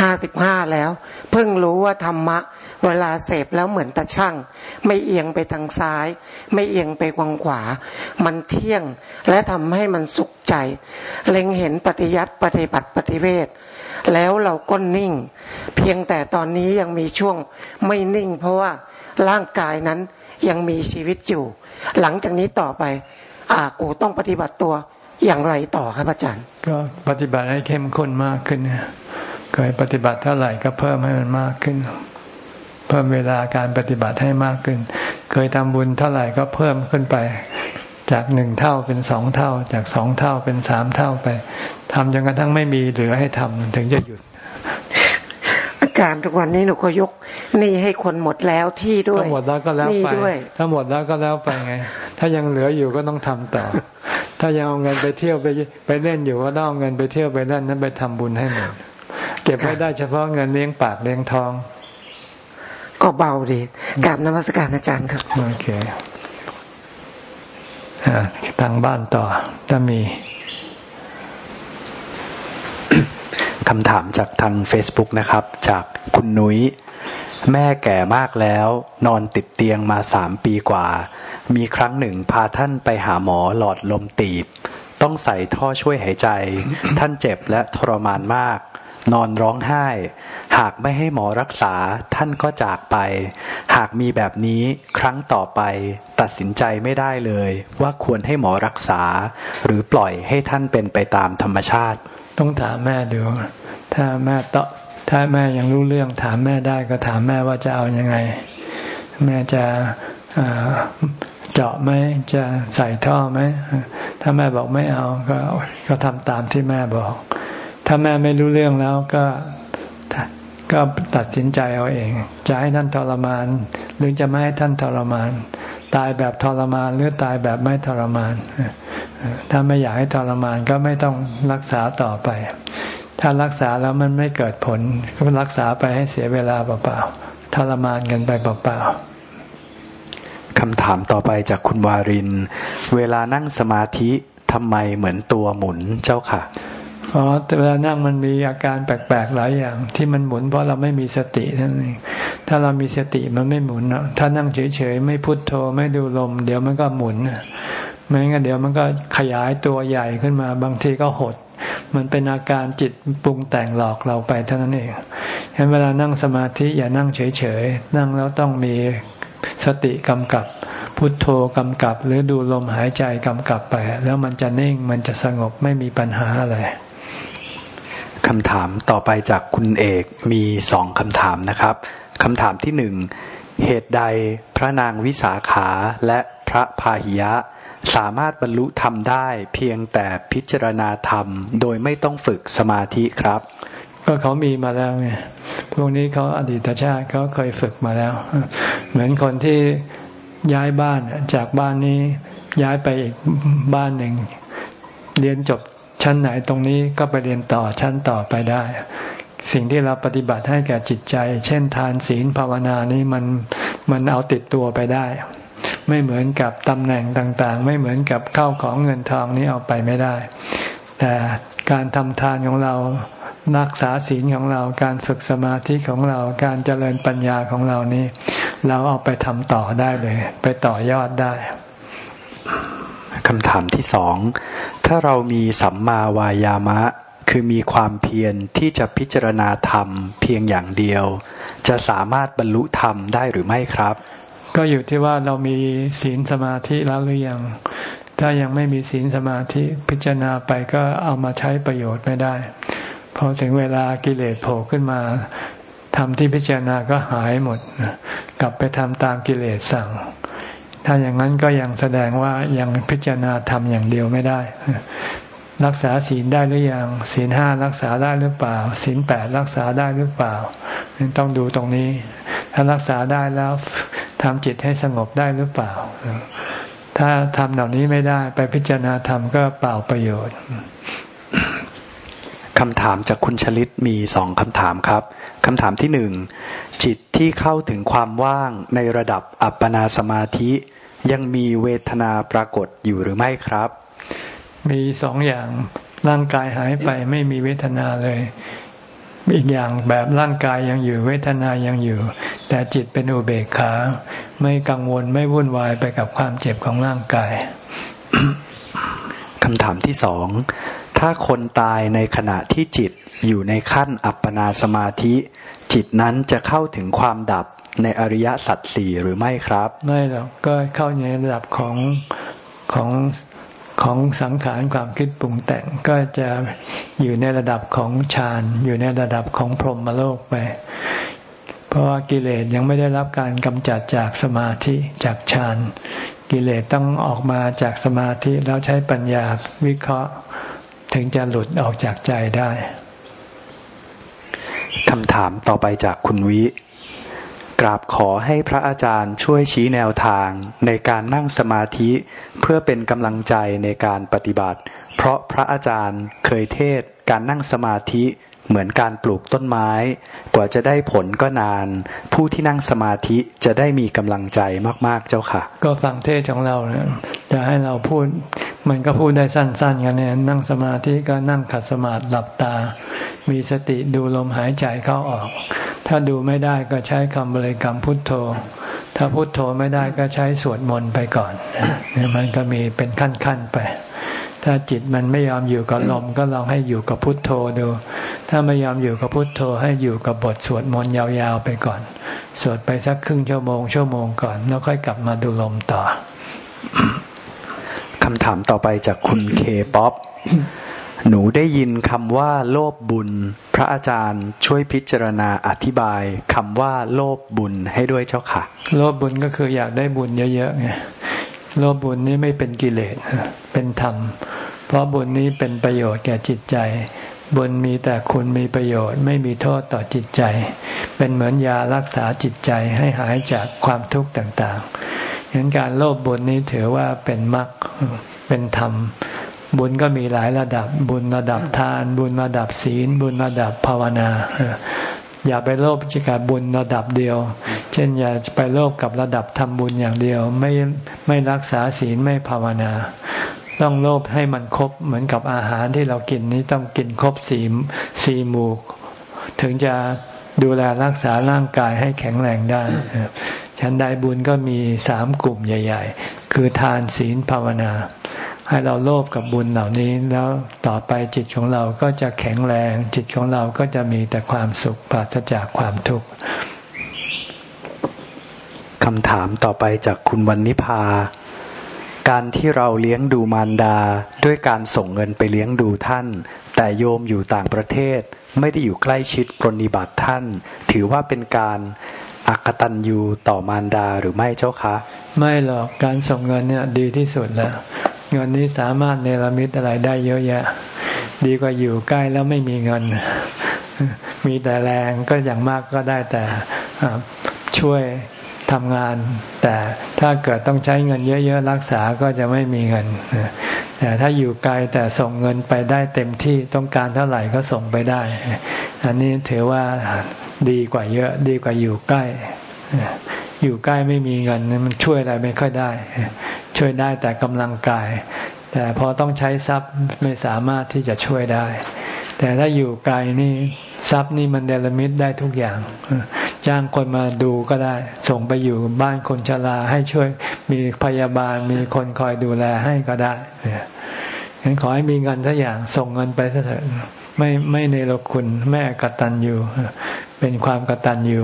ห้าสิบห้าแล้ว เพิ่งรู้ว่าธรรมะ เวลาเสพแล้วเหมือนตะช่างไม่เอียงไปทางซ้าย ไม่เอียงไปวางขวา มันเที่ยงและทำให้มันสุขใจ เล็งเห็นปฏิยัติปฏิบัติปฏิเวทแล้วเราก็นิ่ง เพียงแต่ตอนนี้ยังมีช่วงไม่นิ่ง เพราะว่าร่างกายนั้นยังมีชีวิตอยู่ หลังจากนี้ต่อไปอากูต้องปฏิบัติตัว อย่างไรต่อครับอาจารย์ ก็ปฏิบัติให้เข้มข้นมากขึ้นเคยปฏิบัติเท่าไหร่ก็เพิ่มให้มันมากขึ้น เพิ่มเวลาการปฏิบัติให้มากขึ้น เคยทำบุญเท่าไหร่ก็เพิ่มขึ้นไป จากหนึ่งเท่าเป็นสองเท่า จากสองเท่าเป็นสามเท่าไปทำจนกระทั่งไม่มีเหลือให้ทำถึงจะหยุด อาการทุกวันนี้หนูก็ยกนี่ให้คนหมดแล้วที่ด้วยถ้าหมดแล้วก็แล้วไปถ้าหมดแล้วก็แล้วไปไง ถ้ายังเหลืออยู่ก็ต้องทำต่อ ถ้ายังเอาเงินไปเที่ยวไปไปเล่นอยู่ก็ต้องเอาเงินไปเที่ยวไปเล่นนั้นไปทำบุญให้หมดเก็บไว้ได้เฉพาะเงินเลี้ยงปากเลี้ยงทอง ก็เบาดีกราบนมัสการอาจารย์ครับโอเคทางบ้านต่อถ้ามี คำถามจากทาง Facebook นะครับ จากคุณนุ้ย แม่แก่มากแล้ว นอนติดเตียงมาสามปีกว่า มีครั้งหนึ่งพาท่านไปหาหมอหลอดลมตีบ ต้องใส่ท่อช่วยหายใจ ท่านเจ็บและทรมานมาก นอนร้องไห้ หากไม่ให้หมอรักษาท่านก็จากไป หากมีแบบนี้ครั้งต่อไป ตัดสินใจไม่ได้เลย ว่าควรให้หมอรักษา หรือปล่อยให้ท่านเป็นไปตามธรรมชาติ ต้องถามแม่ดู ถ้าแม่ตอบถ้าแม่ยังรู้เรื่องถามแม่ได้ก็ถามแม่ว่าจะเอาอยัางไง แม่จะเจาะไหมจะใส่ท่อไหมถ้าแม่บอกไม่เอาก็ก็ทำตามที่แม่บอก ถ้าแม่ไม่รู้เรื่องแล้วก็ก็ตัดสินใจเอาเอง จะให้ท่านทรมาน หรือจะไม่ให้ท่านทรมาน ตายแบบทรมานหรือตายแบบไม่ทรมาน ถ้าไม่อยากให้ทรมานก็ไม่ต้องรักษาต่อไป ถ้ารักษาแล้วมันไม่เกิดผล ก็รักษาไปให้เสียเวลาเปล่าๆทรมานกันไปเปล่าๆคำถามต่อไปจากคุณวาริน เวลานั่งสมาธิทำไมเหมือนตัวหมุนเจ้าค่ะอ๋อแต่เวลานั่งมันมีอาการแปลกๆหลายอย่าง ที่มันหมุนเพราะเราไม่มีสตินั่นเองถ้าเรามีสติมันไม่หมุนถ้านั่งเฉยๆไม่พุโทโธไม่ดูลม เดี๋ยวมันก็หมุน ไม่งั้นเดี๋ยวมันก็ขยายตัวใหญ่ขึ้นมา บางทีก็หด มันเป็นอาการจิตปรุงแต่งหลอกเราไปเท่านั้นเองฉะนั้นเวลานั่งสมาธิอย่านั่งเฉยๆ นั่งแล้วต้องมีสติกำกับ พุทโธกำกับ หรือดูลมหายใจกำกับไป แล้วมันจะนิ่งมันจะสงบไม่มีปัญหาอะไรคำถามต่อไปจากคุณเอกมีสองคำถามนะครับคำถามที่หนึ่งเหตุใดพระนางวิสาขาและพระพาหิยะ สามารถบรรลุธรรมได้เพียงแต่พิจารณาธรรม โดยไม่ต้องฝึกสมาธิครับ ก็เขามีมาแล้วไงพวกนี้เขาอดีตชาติเขาเคยฝึกมาแล้ว เหมือนคนที่ย้ายบ้านจากบ้านนี้ย้ายไปอีกบ้านหนึ่ง เรียนจบชั้นไหนตรงนี้ก็ไปเรียนต่อชั้นต่อไปได้ สิ่งที่เราปฏิบัติให้แก่จิตใจ เช่นทานศีลภาวนานี้มันมันเอาติดตัวไปได้ ไม่เหมือนกับตำแหน่งต่างๆ ไม่เหมือนกับเข้าของเงินทองนี้เอาไปไม่ได้ แต่การทำทานของเรารักษาศีลของเราการฝึกสมาธิของเราการเจริญปัญญาของเรานี่เราเอาไปทำต่อได้เลย ไปต่อยอดได้คำถามที่สอง ถ้าเรามีสัมมาวายามะ คือมีความเพียรที่จะพิจารณาธรรมเพียงอย่างเดียว จะสามารถบรรลุธรรมได้หรือไม่ครับ ก็อยู่ที่ว่าเรามีศีลสมาธิแล้วหรือยัง ถ้ายังไม่มีศีลสมาธิพิจารณาไปก็เอามาใช้ประโยชน์ไม่ได้ พอถึงเวลากิเลสโผล่ขึ้นมาทำที่พิจารณาก็หายหมด กลับไปทำตามกิเลสสั่ง ถ้าอย่างนั้นก็ยังแสดงว่ายังพิจารณาทำอย่างเดียวไม่ได้ รักษาศีลได้หรือยังศีลห้ารักษาได้หรือเปล่าศีลแปดรักษาได้หรือเปล่าต้องดูตรงนี้ ถ้ารักษาได้แล้วทำจิตให้สงบได้หรือเปล่า ถ้าทำเหล่านี้ไม่ได้ไปพิจารณาธรรมก็เปล่าประโยชน์คำถามจากคุณชลิตมีสองคำถามครับคำถามที่หนึ่งจิตที่เข้าถึงความว่างในระดับอัปปนาสมาธิ ยังมีเวทนาปรากฏอยู่หรือไม่ครับ มีสองอย่างร่างกายหายไปไม่มีเวทนาเลย อีกอย่างแบบร่างกายยังอยู่เวทนายังอยู่ แต่จิตเป็นอุเบกขา ไม่กังวลไม่วุ่นวายไปกับความเจ็บของร่างกายคำถามที่สองถ้าคนตายในขณะที่จิตอยู่ในขั้นอัปปนาสมาธิ จิตนั้นจะเข้าถึงความดับในอริยสัจสี่หรือไม่ครับ ไม่หรอกก็เข้าในระดับของของ ของสังขารความคิดปรุงแต่งก็จะอยู่ในระดับของฌานอยู่ในระดับของพรหมโลกไป เพราะว่ากิเลสยังไม่ได้รับการกำจัดจากสมาธิจากฌานกิเลสต้องออกมาจากสมาธิแล้วใช้ปัญญาวิเคราะห์ ถึงจะหลุดออกจากใจได้คำถามต่อไปจากคุณวิ ราบขอให้พระอาจารย์ช่วยชี้แนวทางในการนั่งสมาธิเพื่อเป็นกำลังใจในการปฏิบัติ เพราะพระอาจารย์เคยเทศการนั่งสมาธิเหมือนการปลูกต้นไม้ กว่าจะได้ผลก็นาน ผู้ที่นั่งสมาธิจะได้มีกำลังใจมาก ๆ เจ้าค่ะ ก็ฟังเทศของเราเนี่ยจะให้เราพูด มันก็พูดได้สั้นๆกันเนี่ยนั่งสมาธิก็นั่งขัดสมาธิหลับตา มีสติดูลมหายใจเข้าออก ถ้าดูไม่ได้ก็ใช้คำบริกรรมพุทโธ ถ้าพุทโธไม่ได้ก็ใช้สวดมนต์ไปก่อนเนี่ยมันก็มีเป็นขั้นๆไป ถ้าจิตมันไม่ยอมอยู่กับลมก็ลองให้อยู่กับพุทโธดู ถ้าไม่ยอมอยู่กับพุทโธให้อยู่กับบทสวดมนต์ยาวๆไปก่อน สวดไปสักครึ่งชั่วโมงชั่วโมงก่อน แล้วค่อยกลับมาดูลมต่อ คำถามต่อไปจากคุณเคป๊อปหนูได้ยินคำว่าโลภบุญ พระอาจารย์ช่วยพิจารณาอธิบายคำว่าโลภบุญให้ด้วยเจ้าค่ะ โลภบุญก็คืออยากได้บุญเยอะๆไงโลภบุญนี้ไม่เป็นกิเลสเป็นธรรม เพราะบุญนี้เป็นประโยชน์แก่จิตใจ บุญมีแต่คุณมีประโยชน์ ไม่มีโทษต่อจิตใจ เป็นเหมือนยารักษาจิตใจให้หายจากความทุกข์ต่าง ๆฉะนั้นการโลภบุญนี้ถือว่าเป็นมรรคเป็นธรรม บุญก็มีหลายระดับบุญระดับทาน บุญระดับศีล บุญระดับภาวนาอย่าไปโลภกับบุญระดับเดียว เช่น อย่าไปโลภกับระดับทำบุญอย่างเดียว ไม่ไม่รักษาศีลไม่ภาวนา ต้องโลภให้มันครบเหมือนกับอาหารที่เรากินนี้ต้องกินครบสี่สี่หมู่ถึงจะดูแลรักษาร่างกายให้แข็งแรงได้ ฉันใดบุญก็มีสามกลุ่มใหญ่ ๆ คือทานศีลภาวนา ให้เราโลภกับบุญเหล่านี้แล้วต่อไปจิตของเราก็จะแข็งแรง จิตของเราก็จะมีแต่ความสุขปราศจากความทุกข์คำถามต่อไปจากคุณวันนิพา การที่เราเลี้ยงดูมารดาด้วยการส่งเงินไปเลี้ยงดูท่าน แต่โยมอยู่ต่างประเทศ ไม่ได้อยู่ใกล้ชิดปรนิบัติท่าน ถือว่าเป็นการ อักตันยูต่อมารดาหรือไม่เจ้าคะ ไม่หรอกการส่งเงินเนี่ยดีที่สุดแล้ว เงินนี้สามารถเนรมิตอะไรได้เยอะแยะ ดีกว่าอยู่ใกล้แล้วไม่มีเงิน มีแต่แรงก็อย่างมากก็ได้แต่ช่วย ทำงาน แต่ถ้าเกิดต้องใช้เงินเยอะ ๆ รักษาก็จะไม่มีเงิน แต่ถ้าอยู่ไกลแต่ส่งเงินไปได้เต็มที่ต้องการเท่าไหร่ก็ส่งไปได้ อันนี้ถือว่าดีกว่าเยอะดีกว่าอยู่ใกล้ อยู่ใกล้ไม่มีเงินมันช่วยอะไรไม่ค่อยได้ ช่วยได้แต่กำลังกาย แต่พอต้องใช้ทรัพย์ไม่สามารถที่จะช่วยได้ แต่ถ้าอยู่ไกลนี่ทรัพย์นี่มันเดลมิตได้ทุกอย่าง จ้างคนมาดูก็ได้ ส่งไปอยู่บ้านคนชราให้ช่วยมีพยาบาลมีคนคอยดูแลให้ก็ได้ฉันขอให้มีเงินทุกอย่างส่งเงินไปเถิดไม่ไม่ในรคุณแม่กตันอยู่เป็นความกตัญญู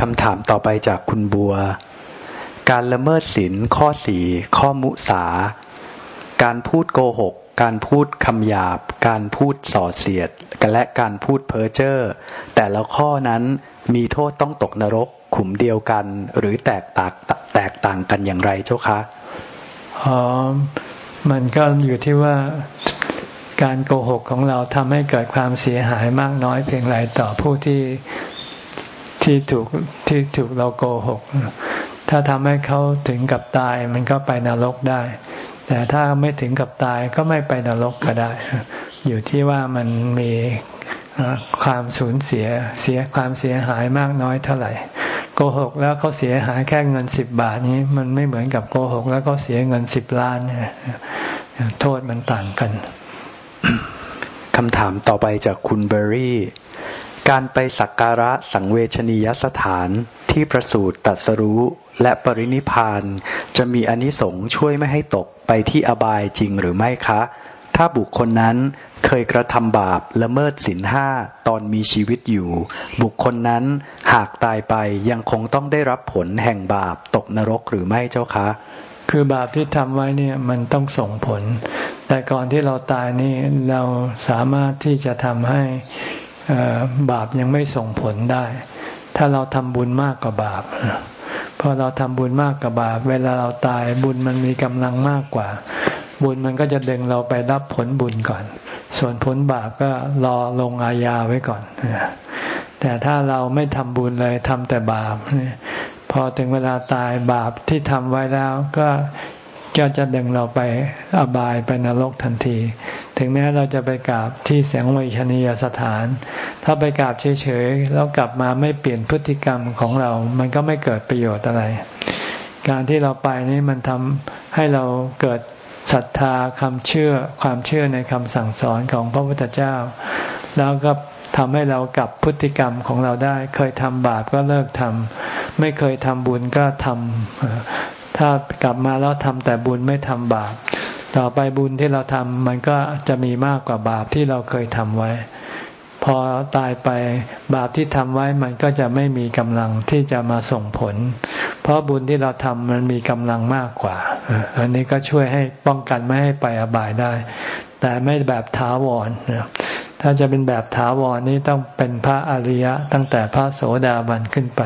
คำถามต่อไปจากคุณบัว การละเมิดศีลข้อสี่ข้อมุสา การพูดโกหก การพูดคำหยาบ การพูดส่อเสียด และการพูดเพ้อเจ้อแต่ละข้อนั้นมีโทษต้องตกนรกขุมเดียวกัน หรือแตกต่างแตกต่างกันอย่างไรเจ้าคะอ๋อมันก็อยู่ที่ว่าการโกหกของเราทำให้เกิดความเสียหายมากน้อยเพียงไรต่อผู้ที่ที่ถูกที่ถูกเราโกหก ถ้าทำให้เขาถึงกับตาย มันก็ไปนรกได้ แต่ถ้าไม่ถึงกับตายก็ไม่ไปนรกก็ได้ อยู่ที่ว่ามันมีความสูญเสียเสียความเสียหายมากน้อยเท่าไหร่โกหกแล้วเขาเสียหายแค่เงินสิบบาทนี้ มันไม่เหมือนกับโกหก แล้วก็เสียเงินสิบล้านโทษมันต่างกันคำถามต่อไปจากคุณเบอรี่ การไปสักการะสังเวชนียสถานที่ประสูติตัสรู้และปรินิพานจะมีอนิสงส์ช่วยไม่ให้ตกไปที่อบายจริงหรือไม่คะ ถ้าบุคคลนั้นเคยกระทำบาปละเมิดศีลห้าตอนมีชีวิตอยู่ บุคคลนั้นหากตายไปยังคงต้องได้รับผลแห่งบาปตกนรกหรือไม่เจ้าคะ คือบาปที่ทำไว้เนี่ยมันต้องส่งผล แต่ก่อนที่เราตายนี่เราสามารถที่จะทำให้ บาปยังไม่ส่งผลได้ ถ้าเราทำบุญมากกว่าบาปพอเราทำบุญมากกว่าบาป เวลาเราตายบุญมันมีกำลังมากกว่า บุญมันก็จะดึงเราไปรับผลบุญก่อน ส่วนผลบาปก็รอลงอาญาไว้ก่อน แต่ถ้าเราไม่ทำบุญเลยทำแต่บาปพอถึงเวลาตายบาปที่ทำไว้แล้วก็ ก็จะดึงเราไปอบายไปนรกทันที ถึงแม้เราจะไปกราบที่เสียงวิชนียสถาน ถ้าไปกราบเฉยๆแล้วกลับมาไม่เปลี่ยนพฤติกรรมของเรา มันก็ไม่เกิดประโยชน์อะไร การที่เราไปนี่มันทำให้เราเกิดศรัทธาคำเชื่อความเชื่อในคำสั่งสอนของพระพุทธเจ้า แล้วก็ทำให้เรากลับพฤติกรรมของเราได้ เคยทำบาปก็เลิกทำไม่เคยทำบุญก็ทำ ถ้ากลับมาแล้วทำแต่บุญไม่ทำบาป ต่อไปบุญที่เราทำมันก็จะมีมากกว่าบาปที่เราเคยทำไว้ พอตายไปบาปที่ทำไว้มันก็จะไม่มีกำลังที่จะมาส่งผล เพราะบุญที่เราทำมันมีกำลังมากกว่า อันนี้ก็ช่วยให้ป้องกันไม่ให้ไปอบายได้ แต่ไม่แบบท้าวรถ้าจะเป็นแบบถาวรนี้ต้องเป็นพระอริยะตั้งแต่พระโสดาบันขึ้นไป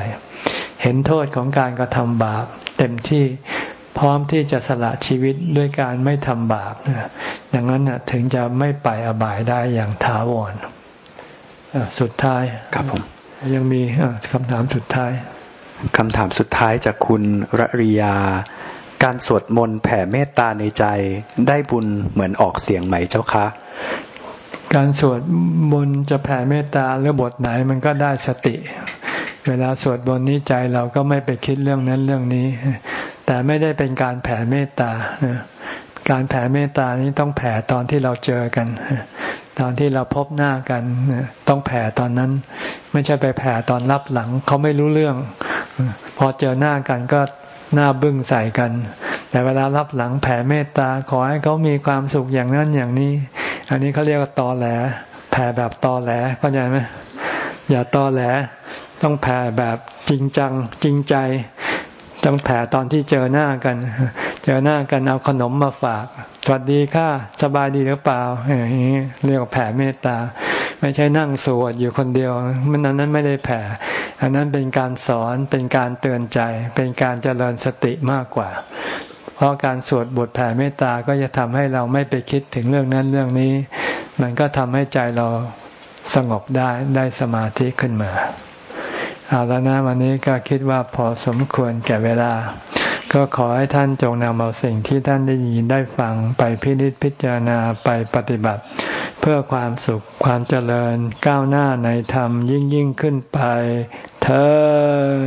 เห็นโทษของการกระทำบาป เต็มที่พร้อมที่จะสละชีวิตด้วยการไม่ทำบาปอย่างนั้นถึงจะไม่ไปอบายได้อย่างถาวรสุดท้ายครับผมยังมีคำถามสุดท้ายคำถามสุดท้ายจากคุณระริยา การสวดมนต์แผ่เมตตาในใจได้บุญเหมือนออกเสียงไหมเจ้าคะ การสวดมนต์จะแผ่เมตตาหรือบทไหนมันก็ได้สติ เวลาสวดบนนี้ใจเราก็ไม่ไปคิดเรื่องนั้นเรื่องนี้ แต่ไม่ได้เป็นการแผ่เมตตาการแผ่เมตตานี้ต้องแผ่ตอนที่เราเจอกัน ตอนที่เราพบหน้ากันต้องแผ่ตอนนั้น ไม่ใช่ไปแผ่ตอนรับหลัง เขาไม่รู้เรื่อง พอเจอหน้ากันก็หน้าบึ้งใส่กัน แต่เวลารับหลังแผ่เมตตาขอให้เขามีความสุขอย่างนั้นอย่างนี้ อันนี้เขาเรียกว่าตอแหล แผ่แบบตอแหลเข้าใจไหม อย่าตอแหล ต้องแผ่แบบจริงจังจริงใจ ต้องแผ่ตอนที่เจอหน้ากัน เจอหน้ากันเอาขนมมาฝาก สวัสดีค่ะ สบายดีหรือเปล่าอย่างนี้เรียกว่าแผ่เมตตา ไม่ใช่นั่งสวดอยู่คนเดียว มันนั้นไม่ได้แผ่ อันนั้นเป็นการสอน เป็นการเตือนใจ เป็นการเจริญสติมากกว่าเพราะการสวดบทแผ่เมตตาก็จะทำให้เราไม่ไปคิดถึงเรื่องนั้นเรื่องนี้ มันก็ทำให้ใจเรา สงบได้ได้สมาธิขึ้นมา เอาแล้วนะวันนี้ก็คิดว่าพอสมควรแก่เวลา ก็ขอให้ท่านจงนำเอาสิ่งที่ท่านได้ยินได้ฟังไปพิจิตพิจารณาไปปฏิบัติ เพื่อความสุขความเจริญก้าวหน้าในธรรมยิ่งยิ่งขึ้นไปเธอ